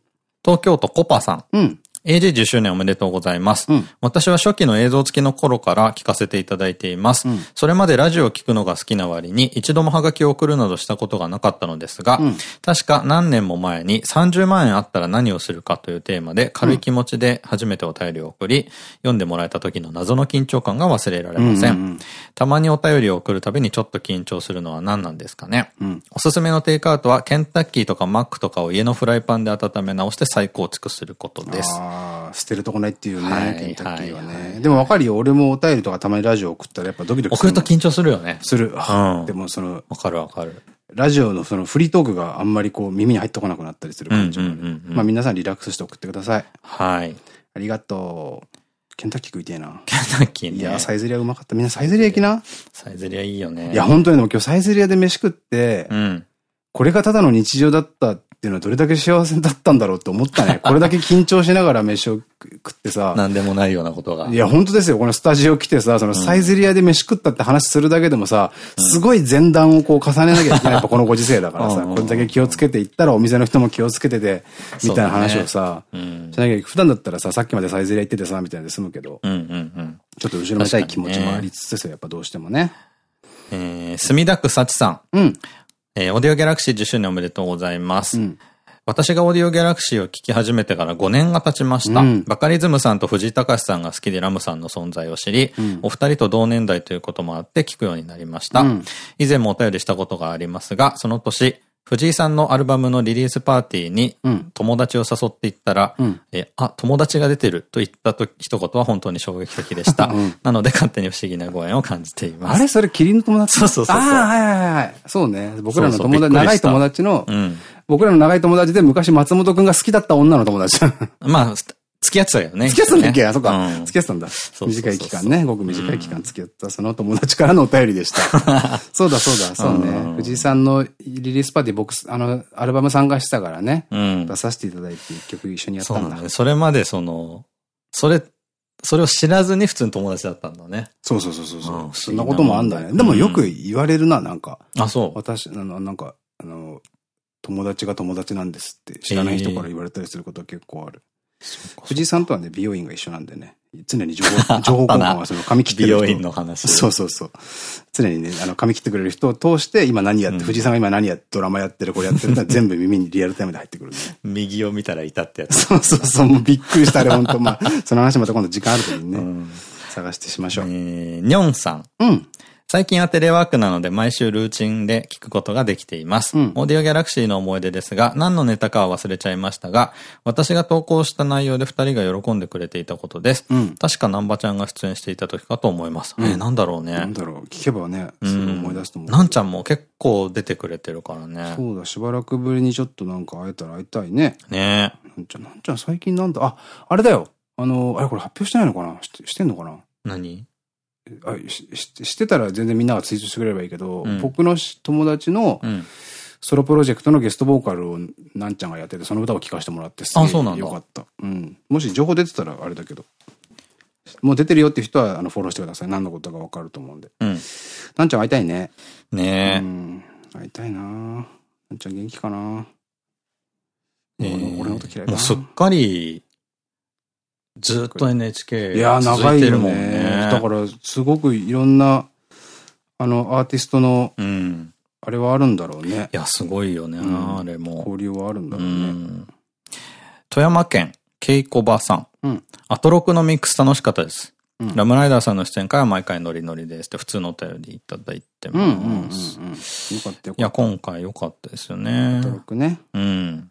東京都コパさん。うん。AG10 周年おめでとうございます。うん私は初期の映像付きの頃から聞かせていただいています。それまでラジオを聞くのが好きな割に一度もハガキを送るなどしたことがなかったのですが、確か何年も前に30万円あったら何をするかというテーマで軽い気持ちで初めてお便りを送り、読んでもらえた時の謎の緊張感が忘れられません。たまにお便りを送るたびにちょっと緊張するのは何なんですかね。おすすめのテイクアウトはケンタッキーとかマックとかを家のフライパンで温め直して再構築することです。捨てるとこないっていうはいね、ケンタッキーはね。でもわかるよ。俺もお便りとかたまにラジオ送ったらやっぱドキドキする。送ると緊張するよね。する。あうんでもその、わかるわかる。ラジオのそのフリートークがあんまりこう耳に入ってこなくなったりする感じまあ皆さんリラックスして送ってください。はい。ありがとう。ケンタッキー食いてえな。ケンタッキーね。いや、サイゼリアうまかった。みんなサイゼリア行きな。サイゼリアいいよね。いや、本当にでも今日サイゼリアで飯食って、うん。これがただの日常だったっていうのはどれだけ幸せだったんだろうって思ったね。これだけ緊張しながら飯を食ってさ。なんでもないようなことが。いや、本当ですよ。このスタジオ来てさ、そのサイゼリアで飯食ったって話するだけでもさ、すごい前段をこう重ねなきゃいけない。やっぱこのご時世だからさ、うんうんこれだけ気をつけていったらお店の人も気をつけてて、みたいな話をさ、うん。しなきゃ普段だったらさ、さっきまでサイゼリア行っててさ、みたいなで済むけど、うんうんうん。ちょっと後ろめたい気持ちもありつつですよ。やっぱどうしてもね。えー、墨田区幸さん。うん。えー、オーディオギャラクシー10周年おめでとうございます。うん私がオーディオギャラクシーを聞き始めてから5年が経ちました。うんバカリズムさんと藤井隆さんが好きでラムさんの存在を知り、お二人と同年代ということもあって聞くようになりました。うん以前もお便りしたことがありますが、その年、藤井さんのアルバムのリリースパーティーにうん友達を誘って行ったら、うんえあ、友達が出てると言ったと一言は本当に衝撃的でした。うんなので勝手に不思議なご縁を感じています。あれ？それキリンの友達？そうそうそうそうああ、はいはいはい。そうね。僕らの友達、長い友達の、うん。僕らの長い友達で昔松本くんが好きだった女の友達。まあ、付き合ってたよね。付き合ってたんだっけ？あ、そっか。付き合ってたんだ。短い期間ね。ごく短い期間付き合ったその友達からのお便りでした。そうだそうだ、そうね。藤井さんのリリースパーティー僕、あの、アルバム参加したからね。出させていただいて一曲一緒にやったんだ。それまでその、それ、それを知らずに普通の友達だったんだね。そうそうそうそう。そんなこともあんだね。でもよく言われるな、なんか。あ、そう。私、あの、なんか、あの、友達が友達なんですって知らない人から言われたりすることは結構ある。藤井さんとはね、美容院が一緒なんでね。常に情報、情報交換はその髪切ってる人。美容院の話。そうそうそう。常にね、あの、髪切ってくれる人を通して、今何やって、うん、藤井さんが今何やって、ドラマやってる、これやってるって 全部耳にリアルタイムで入ってくるね。右を見たらいたってやつ。そうそうそう、もうびっくりした、あれ本当まあ、その話また今度時間ある時にね、うん、探してしましょう。えー、にょんさん。うん。最近はテレワークなので毎週ルーチンで聞くことができています。うん、オーディオギャラクシーの思い出ですが、何のネタかは忘れちゃいましたが、私が投稿した内容で二人が喜んでくれていたことです。うん、確か南波ちゃんが出演していた時かと思います。うん、えー、なんだろうね。なんだろう。聞けばね、すぐ思い出すと思う。なんちゃんも結構出てくれてるからね。そうだ、しばらくぶりにちょっとなんか会えたら会いたいね。ねなんちゃん、なんちゃん最近なんだ、あ、あれだよ。あの、あれこれ発表してないのかな？ししてんのかな？何？あししてたら全然みんながツイートしてくれればいいけど、うん、僕の友達のソロプロジェクトのゲストボーカルをなんちゃんがやってて、その歌を聴かせてもらってすげえよかった。うん。もし情報出てたらあれだけど。もう出てるよって人はあのフォローしてください。何のことかわかると思うんで。うん。なんちゃん会いたいね。ねえ。うん。会いたいななんちゃん元気かなえー、俺のこと嫌いだもうすっかりずっと NHK いや、長いもんね。だから、すごくいろんな、あの、アーティストの、あれはあるんだろうね。いや、すごいよね、あれも。交流はあるんだろうね。富山県、ケイコバさん。うん、アトロクのミックス楽しかったです。うん、ラムライダーさんの出演会は毎回ノリノリですって普通のお便りいただいてます。よかったよいや、今回良かったですよね。アトロクね。うん。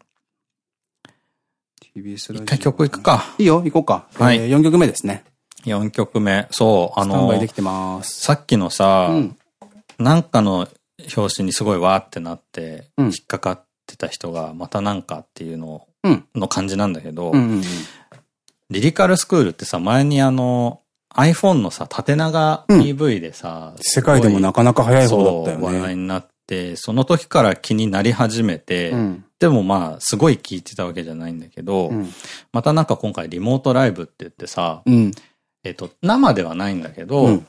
TBS ラジオ。一回曲いくか。いいよ、行こうか。はい。えー、4曲目ですね。4曲目。そう、あの。さっきのさ、うん、なんかの表紙にすごいわーってなって、引っかかってた人が、またなんかっていうの、の感じなんだけど、リリカルスクールってさ、前にあの、iPhone のさ、縦長 PV でさ、うん、世界でもなかなか早い方だったよね。話題になって、その時から気になり始めて、うん、でもまあ、すごい聞いてたわけじゃないんだけど、うん、またなんか今回リモートライブって言ってさ、うん、えっと、生ではないんだけど、うん、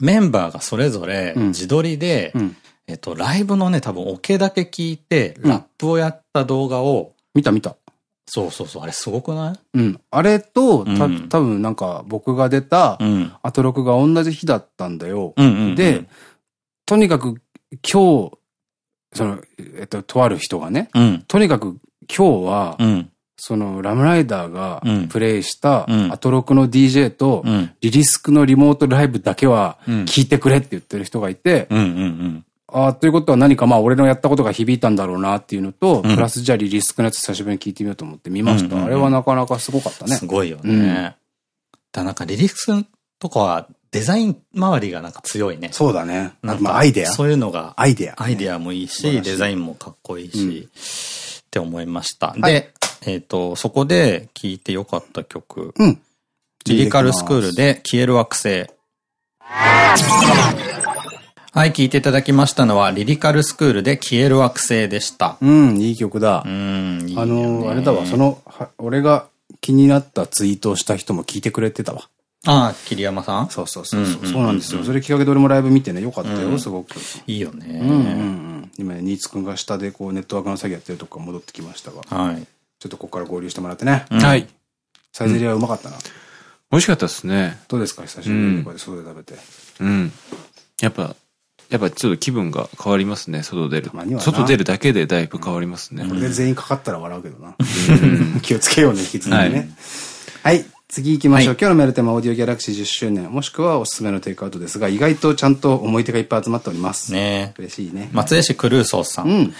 メンバーがそれぞれ自撮りで、えっと、ライブのね、多分オケだけ聞いて、ラップをやった動画を、見た見た。そうそうそう、あれすごくない？うん。あれと、た、多分なんか僕が出た、アトロクが同じ日だったんだよ。で、とにかく今日、その、えっと、とある人がね、うん、とにかく今日は、うん、その、ラムライダーがプレイしたアトロクの DJ と、リリスクのリモートライブだけは聞いてくれって言ってる人がいて、ああ、ということは何かまあ俺のやったことが響いたんだろうなっていうのと、プラスじゃあリリスクのやつ久しぶりに聞いてみようと思って見ました。あれはなかなかすごかったね。すごいよね。だなんかリリスクとかはデザイン周りがなんか強いね。そうだね。なんかアイデア。そういうのが。アイデア。アイデアもいいし、デザインもかっこいいし、って思いました。で、えっと、そこで聴いてよかった曲。うん。リリカルスクールで消える惑星。はい、聴いていただきましたのは、リリカルスクールで消える惑星でした。うん、いい曲だ。うん、いいあの、あれだわ、その、俺が気になったツイートをした人も聞いてくれてたわ。ああ、桐山さん？そうそうそう。そうなんですよ。それきっかけで俺もライブ見てね、よかったよ、すごく。いいよね。うんうんうん。今ね、新津くんが下でこうネットワークの作業やってるとこから戻ってきましたが。はい。ちょっとここから合流してもらってね。はい。サイゼリアうまかったな。美味しかったですね。どうですか久しぶりにここで外で食べて。うん。やっぱ、やっぱちょっと気分が変わりますね、外出る。外出るだけでだいぶ変わりますね。これで全員かかったら笑うけどな。気をつけようね、引き続きね。はい。次行きましょう。はい、今日のメールテーマ、オーディオギャラクシー10周年、もしくはおすすめのテイクアウトですが、意外とちゃんと思い出がいっぱい集まっております。ね嬉しいね。松江市クルーソーさん。うん。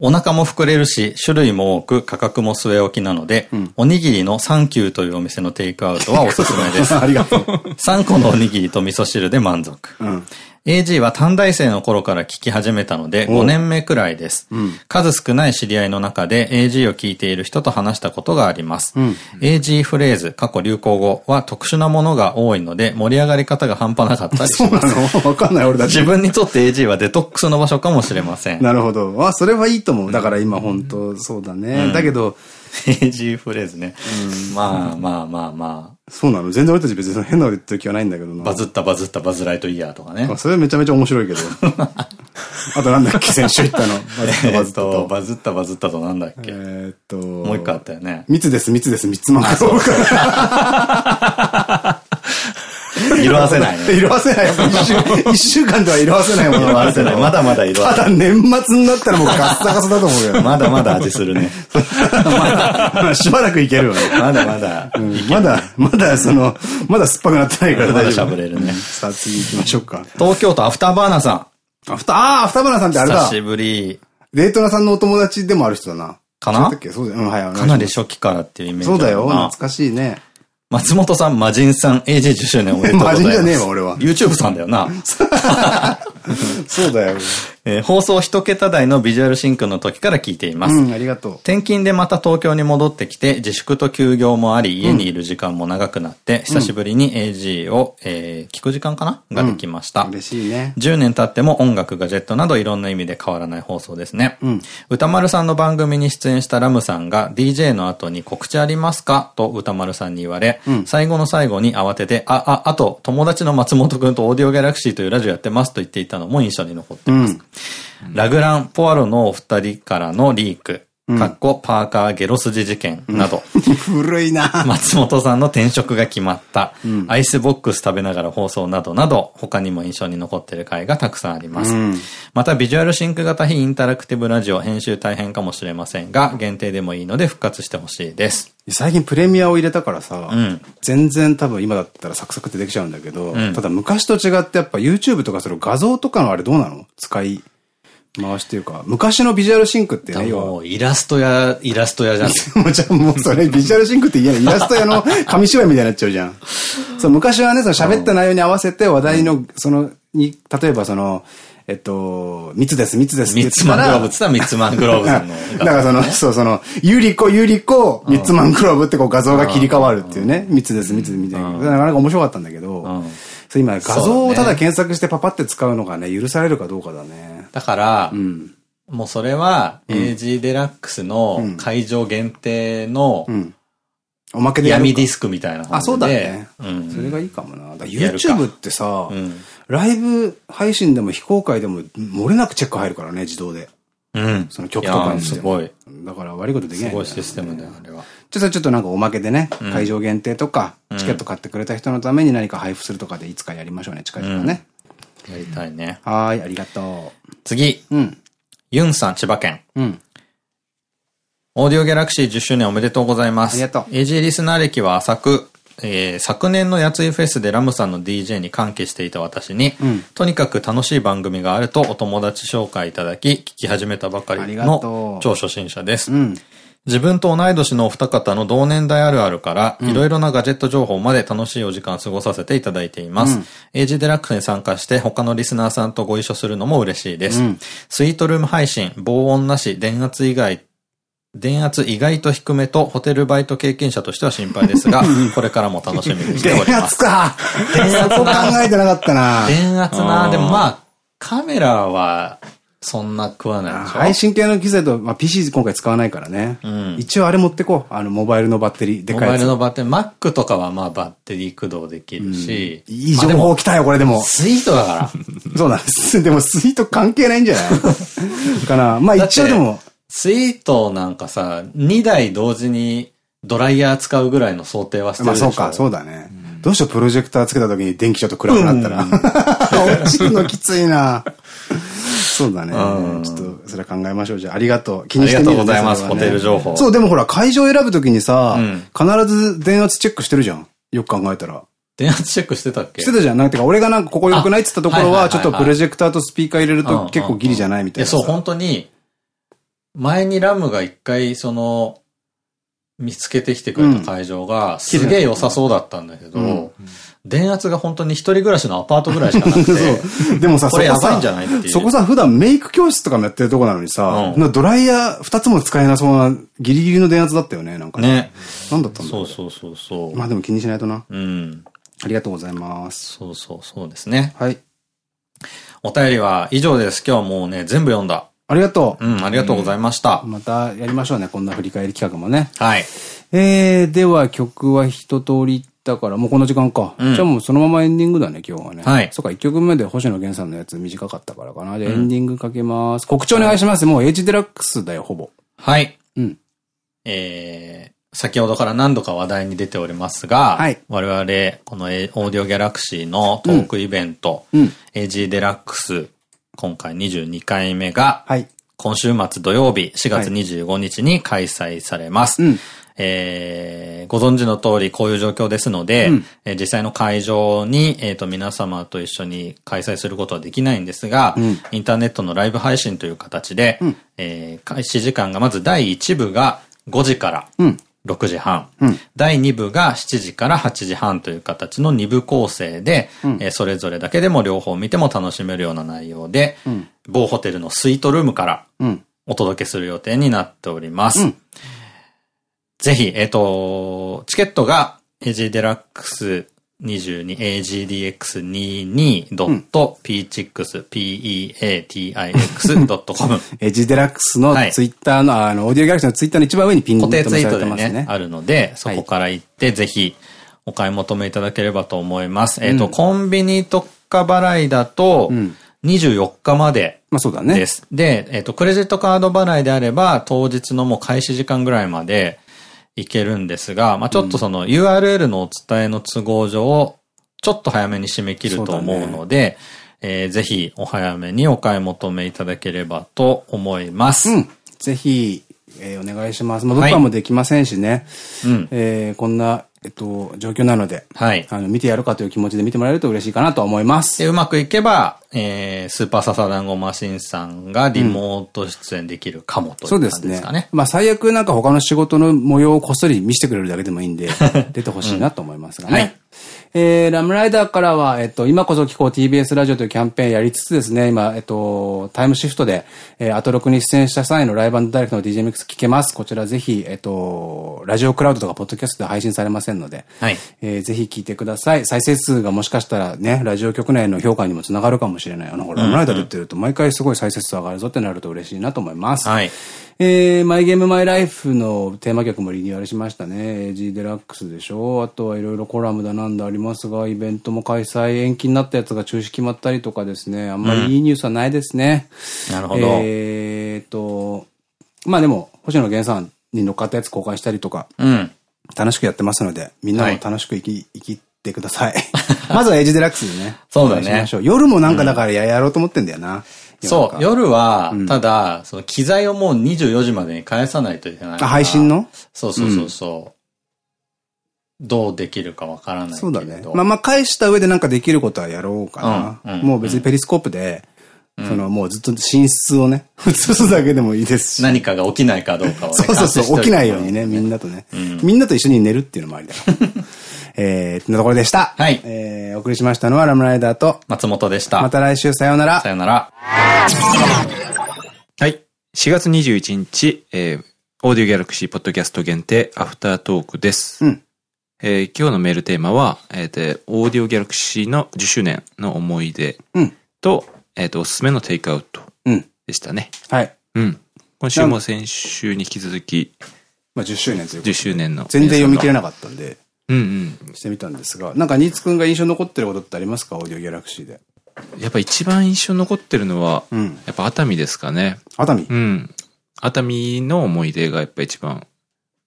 お腹も膨れるし、種類も多く、価格も据え置きなので、うん、おにぎりのサンキューというお店のテイクアウトはおすすめです。ありがとう。3個のおにぎりと味噌汁で満足。うん AG は短大生の頃から聞き始めたので5年目くらいです。うん、数少ない知り合いの中で AG を聞いている人と話したことがあります。うん、AG フレーズ、過去流行語は特殊なものが多いので盛り上がり方が半端なかったりします。そうなの？わかんない俺たち。自分にとって AG はデトックスの場所かもしれません。なるほど。あ、それはいいと思う。だから今本当そうだね。うん、だけど、AG フレーズね。まあまあまあまあ。そうなの？全然俺たち別に変なこと言ってる気はないんだけどな。バズったバズったバズライトイヤーとかね。それめちゃめちゃ面白いけど。あとなんだっけ先週言ったの？バズったバズったと。バズったバズったとなんだっけ？えっと。もう一個あったよね。密です密です三つマンクローブから。色あせないね。色あせない。一週間では色あせないものがあせない。まだまだ色あせない。ただ年末になったらもうガッサガサだと思うよ。まだまだ味するね。まだ、しばらくいけるよね。まだまだ。まだ、まだその、まだ酸っぱくなってないから大丈夫。まだ喋れるね。さあ次行きましょうか。東京都アフターバーナーさん。アフター、ああ、アフターバーナーさんってあれだ。久しぶり。デートナさんのお友達でもある人だな。かな？そうだよ。うん、はい。かなり初期からっていうイメージ。そうだよ。懐かしいね。松本さん、魔人さん、AJ10 周年おめでとうございます。魔人じゃねえわ、俺は。YouTube さんだよな。そうだよ。えー、放送一桁台のビジュアルシンクの時から聞いています。うん、ありがとう。転勤でまた東京に戻ってきて、自粛と休業もあり、家にいる時間も長くなって、うん、久しぶりに AG を、えー、聞く時間かな？ができました。うん、嬉しいね。10年経っても音楽、ガジェットなどいろんな意味で変わらない放送ですね。うん。歌丸さんの番組に出演したラムさんが DJ の後に告知ありますか？と歌丸さんに言われ、うん、最後の最後に慌てて、あ、あ、あと友達の松本くんとオーディオギャラクシーというラジオやってますと言っていたのも印象に残ってます。うん、ラグラン・ポアロのお二人からのリーク。かっこパーカーゲロ筋事件など。古いな松本さんの転職が決まった。うん、アイスボックス食べながら放送などなど、他にも印象に残っている回がたくさんあります。うん、また、ビジュアルシンク型非インタラクティブラジオ編集大変かもしれませんが、限定でもいいので復活してほしいです。最近プレミアを入れたからさ、うん、全然多分今だったらサクサクってできちゃうんだけど、ただ昔と違ってやっぱ YouTube とかその画像とかのあれどうなの？使い。回しっていうか、昔のビジュアルシンクってね、もうイラスト屋、イラスト屋じゃん。もうじゃもうそれビジュアルシンクって言えない。イラスト屋の紙芝居みたいになっちゃうじゃん。そう、昔はね、その喋った内容に合わせて話題の、その、に、例えばその、えっと、密です、密ですミッツマングローブって言ったらミッツマングローブさんの。だからその、そう、その、ユリコ、ユリコ、ミッツマングローブってこう画像が切り替わるっていうね。密です、密みたいな。なかなか面白かったんだけど、そう今画像をただ検索してパパって使うのがね、許されるかどうかだね。だから、もうそれは、AG デラックスの会場限定の、おまけで闇ディスクみたいなあ、そうだね。うん。それがいいかもな。YouTube ってさ、ライブ配信でも非公開でも漏れなくチェック入るからね、自動で。うん。その曲とかにすごい。だから悪いことできない。すごいシステムだよ、あれは。ちょっとちょっとなんかおまけでね、会場限定とか、チケット買ってくれた人のために何か配布するとかでいつかやりましょうね、近々ね。やりたいね。はい、ありがとう。次。うん。ユンさん、千葉県。うん。オーディオギャラクシー10周年おめでとうございます。ありがとう。AG リスナー歴は浅く、えー、昨年のやついフェスでラムさんの DJ に関係していた私に、うん、とにかく楽しい番組があるとお友達紹介いただき、聞き始めたばかりの超初心者です。うん、自分と同い年のお二方の同年代あるあるから、いろいろなガジェット情報まで楽しいお時間過ごさせていただいています。うん、エイジデラックスに参加して他のリスナーさんとご一緒するのも嬉しいです。うん、スイートルーム配信、防音なし、電圧以外電圧意外と低めとホテルバイト経験者としては心配ですが、これからも楽しみにしております。電圧か電圧考えてなかったな。電圧な。でもまあ、カメラは、そんな食わないでしょ？配信系の機材と、まあ、PC 今回使わないからね。うん、一応あれ持ってこう。あの、モバイルのバッテリー、でかいモバイルのバッテリー、Mac とかはまあバッテリー駆動できるし。うん、いい情報来たよ、これでも。スイートだから。そうなんです。でもスイート関係ないんじゃない？かな。まあ一応でも。スイートなんかさ、2台同時にドライヤー使うぐらいの想定はしてるでしょ？まあそうか、そうだね。うん、どうしよう、プロジェクターつけた時に電気ちょっと暗くなったら。落ちるのきついな。そうだね。ちょっと、それ考えましょう。じゃあ、ありがとう。気にしてみてありがとうございます、ホテル情報。そう、でもほら、会場選ぶときにさ、必ず電圧チェックしてるじゃん。よく考えたら。電圧チェックしてたっけ？してたじゃん。なんてか、俺がなんかここ良くない？って言ったところは、ちょっとプロジェクターとスピーカー入れると結構ギリじゃないみたいな。そう、本当に、前にラムが一回その、見つけてきてくれた会場が、すげえ良さそうだったんだけど、電圧が本当に一人暮らしのアパートぐらいしかなくて。そう。でもさ、これやばいんじゃないっていう。そこさ、普段メイク教室とかもやってるとこなのにさ、うん、ドライヤー二つも使えなそうなギリギリの電圧だったよね、なんかね。ね。なんだったんだそうそうそうそう。まあでも気にしないとな。うん。ありがとうございます。そうそうそうですね。はい。お便りは以上です。今日はもうね、全部読んだ。ありがとう。うん、ありがとうございました。またやりましょうね、こんな振り返り企画もね。はい。えー、では曲は一通りだから、もうこの時間か。うん、じゃあもうそのままエンディングだね、今日はね。はい。そっか、1曲目で星野源さんのやつ短かったからかな。じゃあエンディングかけます。告知お願いします。もう H デラックスだよ、ほぼ。はい。うん。えー、先ほどから何度か話題に出ておりますが、はい、我々、このオーディオギャラクシーのトークイベント、うん、AG デラックス、今回22回目が、はい、今週末土曜日4月25日に開催されます。はいうんえー、ご存知の通りこういう状況ですので、うん、え実際の会場に、えっ、ー、と、皆様と一緒に開催することはできないんですが、うん、インターネットのライブ配信という形で、うん、えー、開始時間がまず第1部が5時から6時半、うん、第2部が7時から8時半という形の2部構成で、うん、えー、それぞれだけでも両方見ても楽しめるような内容で、某ホテルのスイートルームからお届けする予定になっております。ぜひ、えっ、ー、と、チケットが AG デラックス 22agdx22.pchix, p-e-a-t-i-x.com。エジデラックス のツイッターの、あの、オーディオギャラクシーのツイッターの一番上にピン固定ツイートでね、あるので、そこから行って、ぜひ、お買い求めいただければと思います。えっと、コンビニ特価払いだと、24日までまあそうだね。です。で、えっと、クレジットカード払いであれば、当日のもう開始時間ぐらいまで、いけるんですが、まあちょっとその URL のお伝えの都合上、ちょっと早めに締め切ると思うので、ねえー、ぜひお早めにお買い求めいただければと思います。うん、ぜひ、えー、お願いします。まあ、どこかもできませんしね。はい、うん、えー、こんなえっと、状況なので、はい。あの、見てやるかという気持ちで見てもらえると嬉しいかなと思います。で、うまくいけば、えー、スーパーササダンゴマシンさんがリモート出演できるかもという感じですかね。そうですね。まあ、最悪なんか他の仕事の模様をこっそり見せてくれるだけでもいいんで、出てほしいなと思いますがね。はい。えー、ラムライダーからは、えっと、今こそ聞こう TBS ラジオというキャンペーンやりつつですね、今、えっと、タイムシフトで、えー、アトロクに出演した際のライブダイレクトの DJ ミックス聞けます。こちらぜひ、えっと、ラジオクラウドとかポッドキャストで配信されませんので、はい。えー、ぜひ聞いてください。再生数がもしかしたらね、ラジオ局内の評価にもつながるかもしれない。あの、ラムライダーで言ってると毎回すごい再生数上がるぞってなると嬉しいなと思います。はい。えー、マイゲームマイライフのテーマ曲もリニューアルしましたね。AG デラックスでしょあとはいろいろコラムだなんだありますが、イベントも開催延期になったやつが中止決まったりとかですね。あんまりいいニュースはないですね。うん、なるほど。えっと、まあでも、星野源さんに乗っかったやつ公開したりとか、うん、楽しくやってますので、みんなも楽しく生き、はい、生きてください。まずはエイジデラックスでね。そうだね。夜もなんかだからや,、やろうと思ってんだよな。そう、夜は、ただ、その機材をもう24時までに返さないといけない。あ、配信の？そうそうそうそう。どうできるかわからないそうだね。まあまあ返した上でなんかできることはやろうかな。もう別にペリスコープで、そのもうずっと寝室をね、映すだけでもいいですし。何かが起きないかどうかをね。そうそうそう、起きないようにね、みんなとね。みんなと一緒に寝るっていうのもありだよ。えー、ってなところでした。はい。えー、お送りしましたのはラムライダーと松本でした。また来週さようなら。さようなら。はい。4月21日、えー、オーディオギャラクシーポッドキャスト限定アフタートークです。うん。えー、今日のメールテーマは、えっ、ー、と、オーディオギャラクシーの10周年の思い出と、うん、えっと、おすすめのテイクアウトでしたね。うん、はい。うん。今週も先週に引き続き、まあ10周年という10周年の。全然読み切れなかったんで。うんうん。してみたんですが、なんか新津くんが印象残ってることってありますか？オーディオギャラクシーで。やっぱ一番印象残ってるのは、うん、やっぱ熱海ですかね。熱海？うん。熱海の思い出がやっぱ一番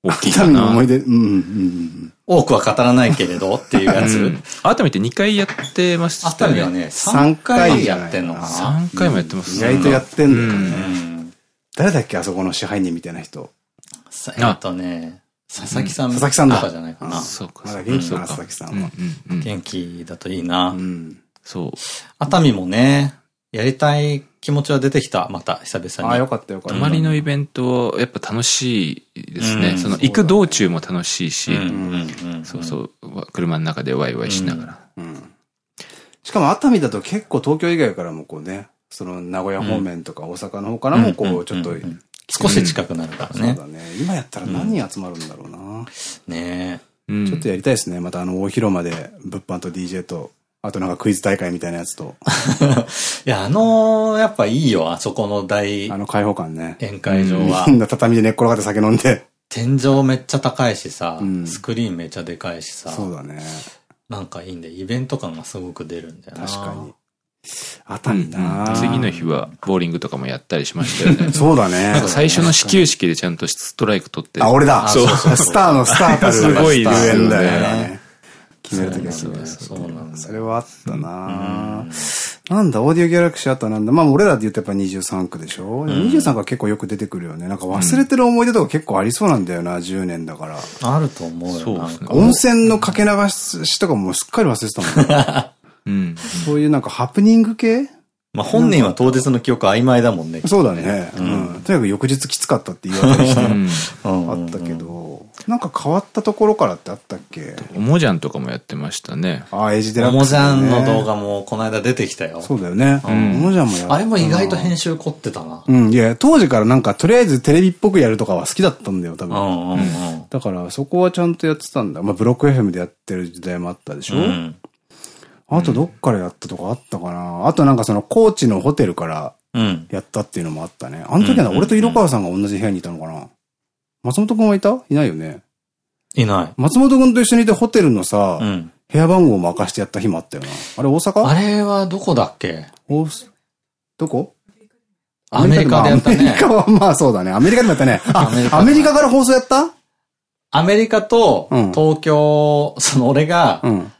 大きいかな。熱海の思い出、うん、うん。多くは語らないけれどっていうやつ？うん、熱海って2回やってましたね。熱海はね、3回やってんのかな？3回もやってます、ね、意外とやってんだよね。誰だっけ？あそこの支配人みたいな人。えっとね、佐々木さん佐々木さんだ。じゃないかな。そうか。まだ元気かな、佐々木さんは。元気だといいな。そう。熱海もね、やりたい気持ちは出てきた、また、久々に。あ、よかったよかった。泊まりのイベント、やっぱ楽しいですね。その、行く道中も楽しいし、そうそう。車の中でワイワイしながら。うん。しかも熱海だと結構東京以外からもこうね、その名古屋方面とか大阪の方からもこう、ちょっと、少し近くなるからね。そうだね。今やったら何人集まるんだろうな。ねえ。ちょっとやりたいですね。またあの大広間で物販と DJ と、あとなんかクイズ大会みたいなやつと。いや、あのー、やっぱいいよ、あそこの大。あの開放感ね。宴会場は。みんな畳で寝っ転がって酒飲んで。天井めっちゃ高いしさ、うん、スクリーンめっちゃでかいしさ。そうだね。なんかいいんで、イベント感がすごく出るんだよな。確かに。熱海な、次の日はボーリングとかもやったりしましたよね。そうだね。最初の始球式でちゃんとストライク取って。あ、俺だそう。スターのスターたるすごいですよね。決めるときはそうなんだ。それはあったななんだ、オーディオギャラクシーあったなんだ。まあ俺らで言うとやっぱ23区でしょ ?23 区は結構よく出てくるよね。なんか忘れてる思い出とか結構ありそうなんだよな、10年だから。あると思うよ。そう温泉のかけ流しとかもすっかり忘れてたもん。うん。そういうなんかハプニング系？まあ本人は当日の記憶曖昧だもんね。そうだね。うん。とにかく翌日きつかったって言われたりして、あったけど、なんか変わったところからってあったっけ？おもじゃんとかもやってましたね。ああ、エイジデラックス。おもじゃんの動画もこの間出てきたよ。そうだよね。おもじゃんもやあれも意外と編集凝ってたな。うん。いや、当時からなんかとりあえずテレビっぽくやるとかは好きだったんだよ、多分。だからそこはちゃんとやってたんだ。まあブロック FM でやってる時代もあったでしょ？うんあとどっからやったとかあったかな、あとなんかその高知のホテルからやったっていうのもあったね。あの時は俺と色川さんが同じ部屋にいたのかな。松本くんはいた？いないよね。いない。松本くんと一緒にいてホテルのさ、うん、部屋番号を任してやった日もあったよな。あれ大阪？あれはどこだっけ？おどこ？アメリカでやったね。アメリカはまあそうだね。アメリカでもやったね。あ、アメリカ。から放送やった？アメリカと東京、うん、その俺が、うん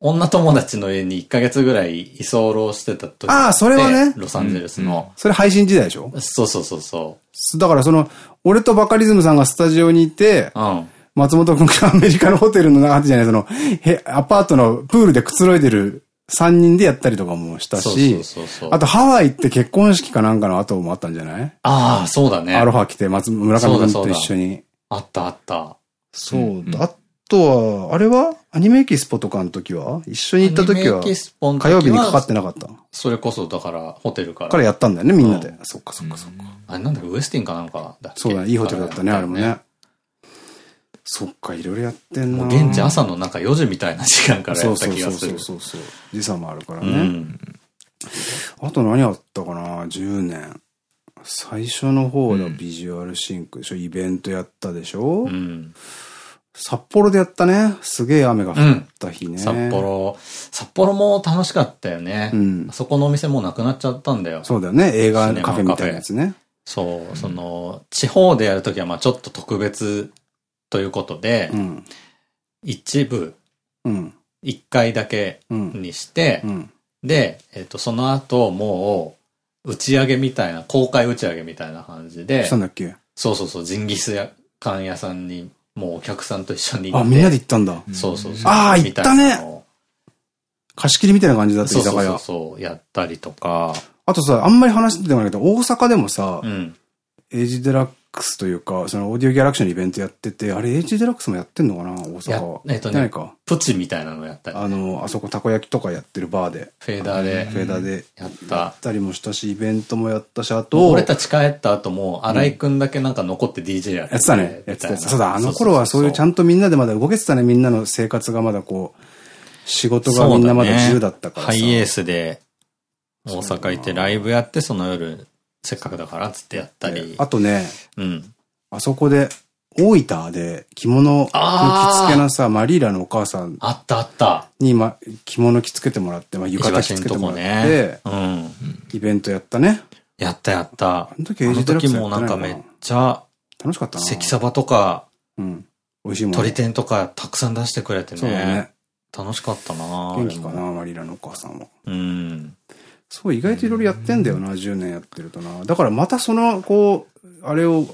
女友達の家に1ヶ月ぐらい居候してた時ああ、それはね。ロサンゼルスの、うん、それ配信時代でしょ？そうそうそうそう。だからその、俺とバカリズムさんがスタジオにいて、うん、松本くんがアメリカのホテルの中じゃない、その、へ、アパートのプールでくつろいでる3人でやったりとかもしたし、あとハワイって結婚式かなんかの後もあったんじゃない？ああ、そうだね。アロハ来て、松村上くんと一緒に。あったあった。そうだ。あとは、あれは？アニメエキスポとかの時は？一緒に行った時は？火曜日にかかってなかった？それこそ、だから、ホテルから。からやったんだよね、みんなで。そっかそっかそっか。あれなんだウエスティンかなんかだそうだね、いいホテルだったね、あれもね。そっか、いろいろやってんな。現地朝のなんか4時みたいな時間からやった気がする。そうそうそうそう。時差もあるからね。あと何あったかな ?10 年。最初の方だ、ビジュアルシンクでしょ？イベントやったでしょ？うん。札幌でやったね。すげえ雨が降った日ね、うん、札幌。札幌も楽しかったよね。うん。そこのお店もなくなっちゃったんだよ。そうだよね。映画カフェみたいなやつね。そう、その、地方でやるときはまあちょっと特別ということで、うん、一部、一回だけにして、で、えっ、と、その後もう、打ち上げみたいな、公開打ち上げみたいな感じで、したんだっけ？そうそうそう、ジンギスカン屋さんにもうお客さんと一緒に行って。あ、みんなで行ったんだ。そうそうそう。ああ、行ったね貸し切りみたいな感じだった、居酒屋。そうそう、やったりとか。あとさ、あんまり話してないけど、大阪でもさ、うん、AGデラックスというか、そのオーディオギャラクシーのイベントやってて、あれ H デラックスもやってんのかな？大阪は。えっとね、か。プチみたいなのやったり、あの、あそこたこ焼きとかやってるバーで。フェーダーで。フェーダーで。やった。やったりもしたし、イベントもやったし、あと。俺たち帰った後も、荒井くんだけなんか残って DJ やって、やってたね。やってた。そうだ、あの頃はそういうちゃんとみんなでまだ動けてたね、みんなの生活がまだこう、仕事がみんなまだ自由だったからハイエースで、大阪行ってライブやって、その夜、せっかくだからっつってやったり。あとね、うん。あそこで、大分で着物の着付けのさ、マリーラのお母さん。あったあった。に、ま、着物着付けてもらって、まあ、浴衣着付けてもらって、うん。イベントやったね。やったやった。あの時エイジデラックスもなんかめっちゃ、楽しかったな。関サバとか、うん。美味しいもん。鳥天とかたくさん出してくれてね。そうだね。楽しかったな元気かな、マリーラのお母さんは。うん。そう、意外といろいろやってんだよな、10年やってるとな。だからまたその、こう、あれを、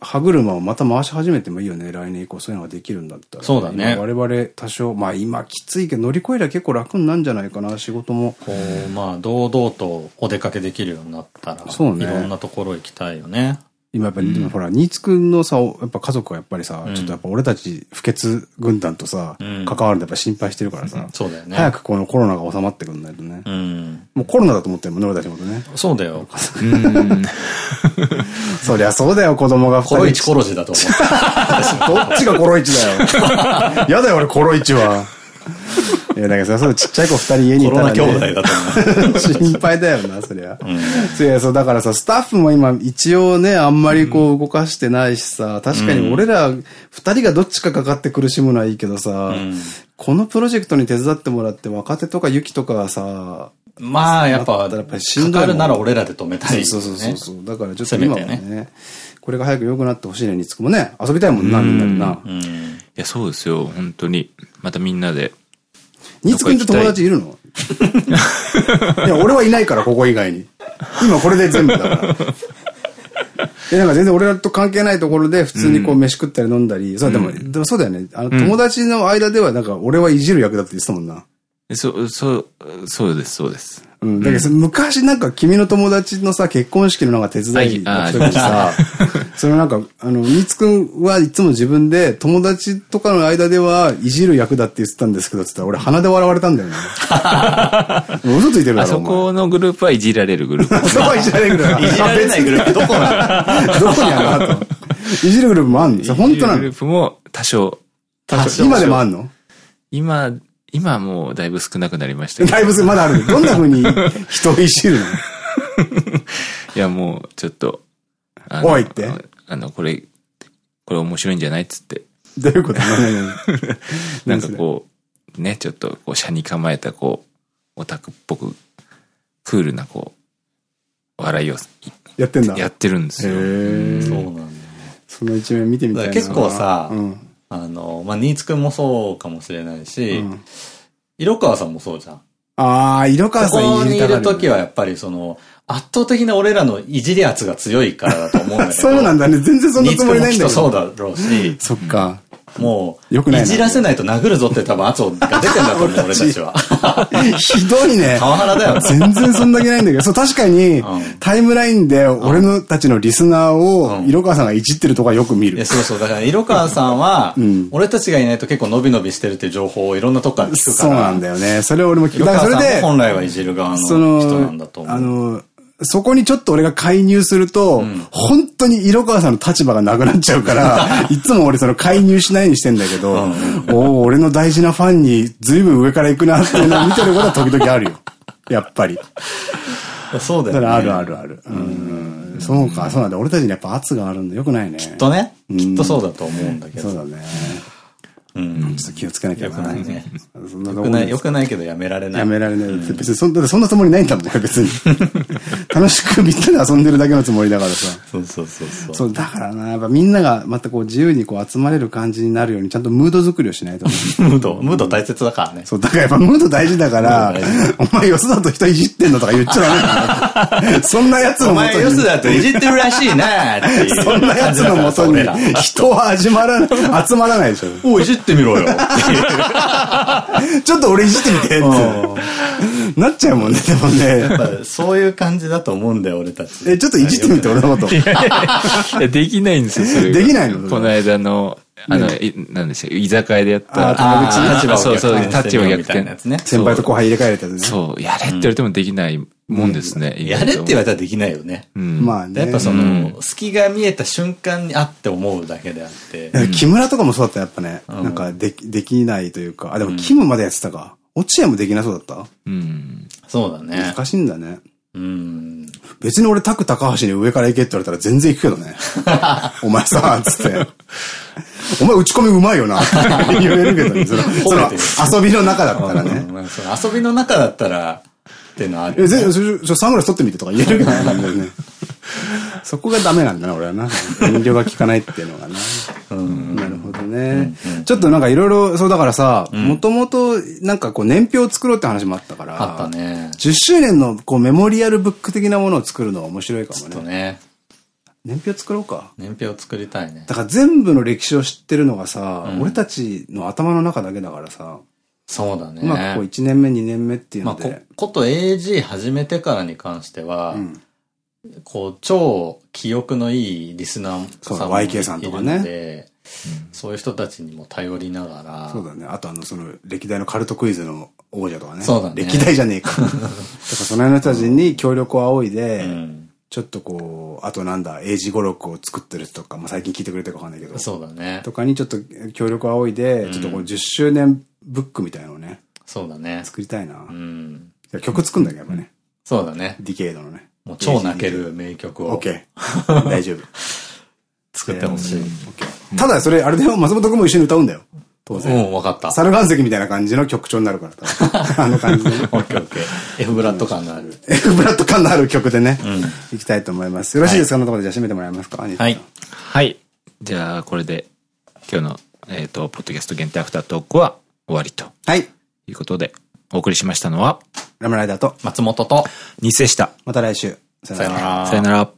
歯車をまた回し始めてもいいよね。来年以降そういうのができるんだったら、そうだね。我々多少、まあ今きついけど乗り越えりゃ結構楽になるんじゃないかな、仕事も。こう、まあ堂々とお出かけできるようになったら、そうね。いろんなところ行きたいよね。今やっぱり、ほら、新津くんのさ、やっぱ家族はやっぱりさ、ちょっとやっぱ俺たち不潔軍団とさ、関わるんでやっぱ心配してるからさ、そうだよね。早くこのコロナが収まってくんないとね。もうコロナだと思ってるもんね、俺たちもね。そうだよ。そりゃそうだよ、子供がコロイチコロジだと思う。どっちがコロイチだよ。やだよ、俺コロイチは。いや、だからそう、ちっちゃい子二人家にいたら、ね。コロナ兄弟だと思う。心配だよな、そりゃ。そういや、そう、だからさ、スタッフも今、一応ね、あんまりこう動かしてないしさ、確かに俺ら二人がどっちかかかって苦しむのはいいけどさ、このプロジェクトに手伝ってもらって若手とかユキとかがさ、まあ、やっぱ、やっぱりしんどい。かかるなら俺らで止めたい。そうそうそうそう。だからちょっと今もね、これが早く良くなってほしいね、につくもね、遊びたいもんな、みんなでな。いや、そうですよ、本当に。またみんなで。ニツくんって友達いるの？いや、俺はいないから、ここ以外に。今これで全部だから。え、なんか全然俺らと関係ないところで普通にこう飯食ったり飲んだり、そう、でも、でもそうだよね。あの、友達の間ではなんか俺はいじる役だって言ってたもんな。そう、そう、そうです、そうです。うん。だけど、昔なんか君の友達のさ、結婚式のなんか手伝いの時にさ、そのなんか、あの、みつくんはいつも自分で友達とかの間ではいじる役だって言ってたんですけど、つったら俺鼻で笑われたんだよね。嘘ついてるだろ。あそこのグループはいじられるグループ。そこはいじられるグループ。いじられないグループどこなの？どこにあるの？と。いじるグループもあんの？本当なの？グループも多少。多少。今でもあんの？今今はもうだいぶ少なくなりましただいぶまだある。どんな風に 人をいじるの？いや、もう、ちょっと。おいって。あの、これ、これ面白いんじゃないっつって。どういうこと？なんかこう、ね、ちょっと、こう、車に構えた、こう、オタクっぽく、クールな、こう、笑いを。やってんだ。やってるんですよ。そうなんだ。その一面見てみたいな。結構さ、うんあの、まあ、新津くんもそうかもしれないし、うん、色川さんもそうじゃん。ああ、色川さんここにいるときはやっぱりその、圧倒的な俺らのいじり圧が強いからだと思うんだけど。そうなんだね。全然そんなつもりないんだけど。そうだろうし。そっか。もう、よくないいじらせないと殴るぞって多分圧が出てんだと思う、俺たちは。ひどいね。パワハラだよ。全然そんだけないんだけど、そう、確かに、タイムラインで俺のたちのリスナーを、色川さんがいじってるとこはよく見る。そうそう、だから色川さんは、俺たちがいないと結構伸び伸びしてるっていう情報をいろんなとこから聞くから。そうなんだよね。それを俺も聞く。だからそれで、本来はいじる側の人なんだと思う。あの、そこにちょっと俺が介入すると、うん、本当に色川さんの立場がなくなっちゃうから、いつも俺その介入しないようにしてんだけど、おお俺の大事なファンに随分上から行くなっていうのを見てることは時々あるよ。やっぱり。そうだよね。あるあるある。うん。そうか、そうなんだ。俺たちにやっぱ圧があるんだ。よくないね。きっとね。きっとそうだと思うんだけど。そうだね。うん。ちょっと気をつけなきゃな。よくないね。よくない、よくないけどやめられない。やめられない。別にそ、んなつもりないんだもん、別に。楽しくみんなで遊んでるだけのつもりだからさ。そうそうそうそう。そう、だからな、やっぱみんながまたこう自由にこう集まれる感じになるようにちゃんとムード作りをしないと。ムード、ムード大切だからね。そう、だからやっぱムード大事だから、お前よそだと人いじってんのとか言っちゃダメだ そんなやつのもとに。お前よそだといじってるらしいな。そんなやつのもとに人は集まらない、集まらないでしょ。おい、いじってみろよ。ちょっと俺いじってみてって。なっちゃうもんね、でもね。やっぱそういう感じだと思うんだよ、俺たち。え、ちょっといじってみて、俺のこと。いや、できないんですよ、それ。できないの？この間の、あの、なんでしょう、居酒屋でやった。あ、立場そうそう、立場逆転。先輩と後輩入れ替えるやつね。そう、やれって言われてもできないもんですね。やれって言われたらできないよね。まあね。やっぱその、隙が見えた瞬間にあって思うだけであって。木村とかもそうだったやっぱね。なんか、でき、できないというか。あ、でも、キムまでやってたか。落合もできなそうだった？うん。そうだね。難しいんだね。うん。別に俺タク高橋に上から行けって言われたら全然行くけどね。お前さ、つって。お前打ち込みうまいよな、言えるけどね。その、遊びの中だったらね。遊びの中だったら、っていうのはある、え、全然、サングラス取ってみてとか言えるけどね。そこがダメなんだな、俺はな。遠慮が効かないっていうのがな。うん、なるほどね。ちょっとなんかいろいろ、そうだからさ、もともとなんかこう年表を作ろうって話もあったから、あったね。10周年のこうメモリアルブック的なものを作るのは面白いかもね。ね。年表作ろうか。年表作りたいね。だから全部の歴史を知ってるのがさ、俺たちの頭の中だけだからさ、そうだね。うまくこう1年目、2年目っていうので。まあ、こと AG 始めてからに関しては、うん、こう、超記憶のいいリスナーさんもいるので、YK さんとかねそういう人たちにも頼りながら、そうだね。あとあの、その、歴代のカルトクイズの王者とかね。そうだね歴代じゃねえか。だからその辺の人たちに協力を仰いで、うんちょっとこう、あとなんだ、英字語録を作ってる人とか、まあ、最近聞いてくれてるかわかんないけど、そうだね。とかにちょっと協力を仰いで、ちょっとこう10周年ブックみたいなのをね、そうだね。作りたいな。うん。じゃあ曲作んだけどやっぱね。そうだね。ディケイドのね。もう超泣ける名曲をオッケー。大丈夫。作ってほしい。ただそれ、あれでも松本くんも一緒に歌うんだよ。当う然。ん、わかった。猿岩石みたいな感じの曲調になるから、あの感じでね。オッケーオッケー。F ブラッド感のある。F ブラッド感のある曲でね、いきたいと思います。よろしいですか、このところでじゃあ締めてもらえますか？はい。。はい。じゃあ、これで、今日の、えっ、と、ポッドキャスト限定アフタートークは終わりとはい。いうことで、お送りしましたのは、ラムライダーと、松本と、ニセでした。また来週。ささよなら。さよなら。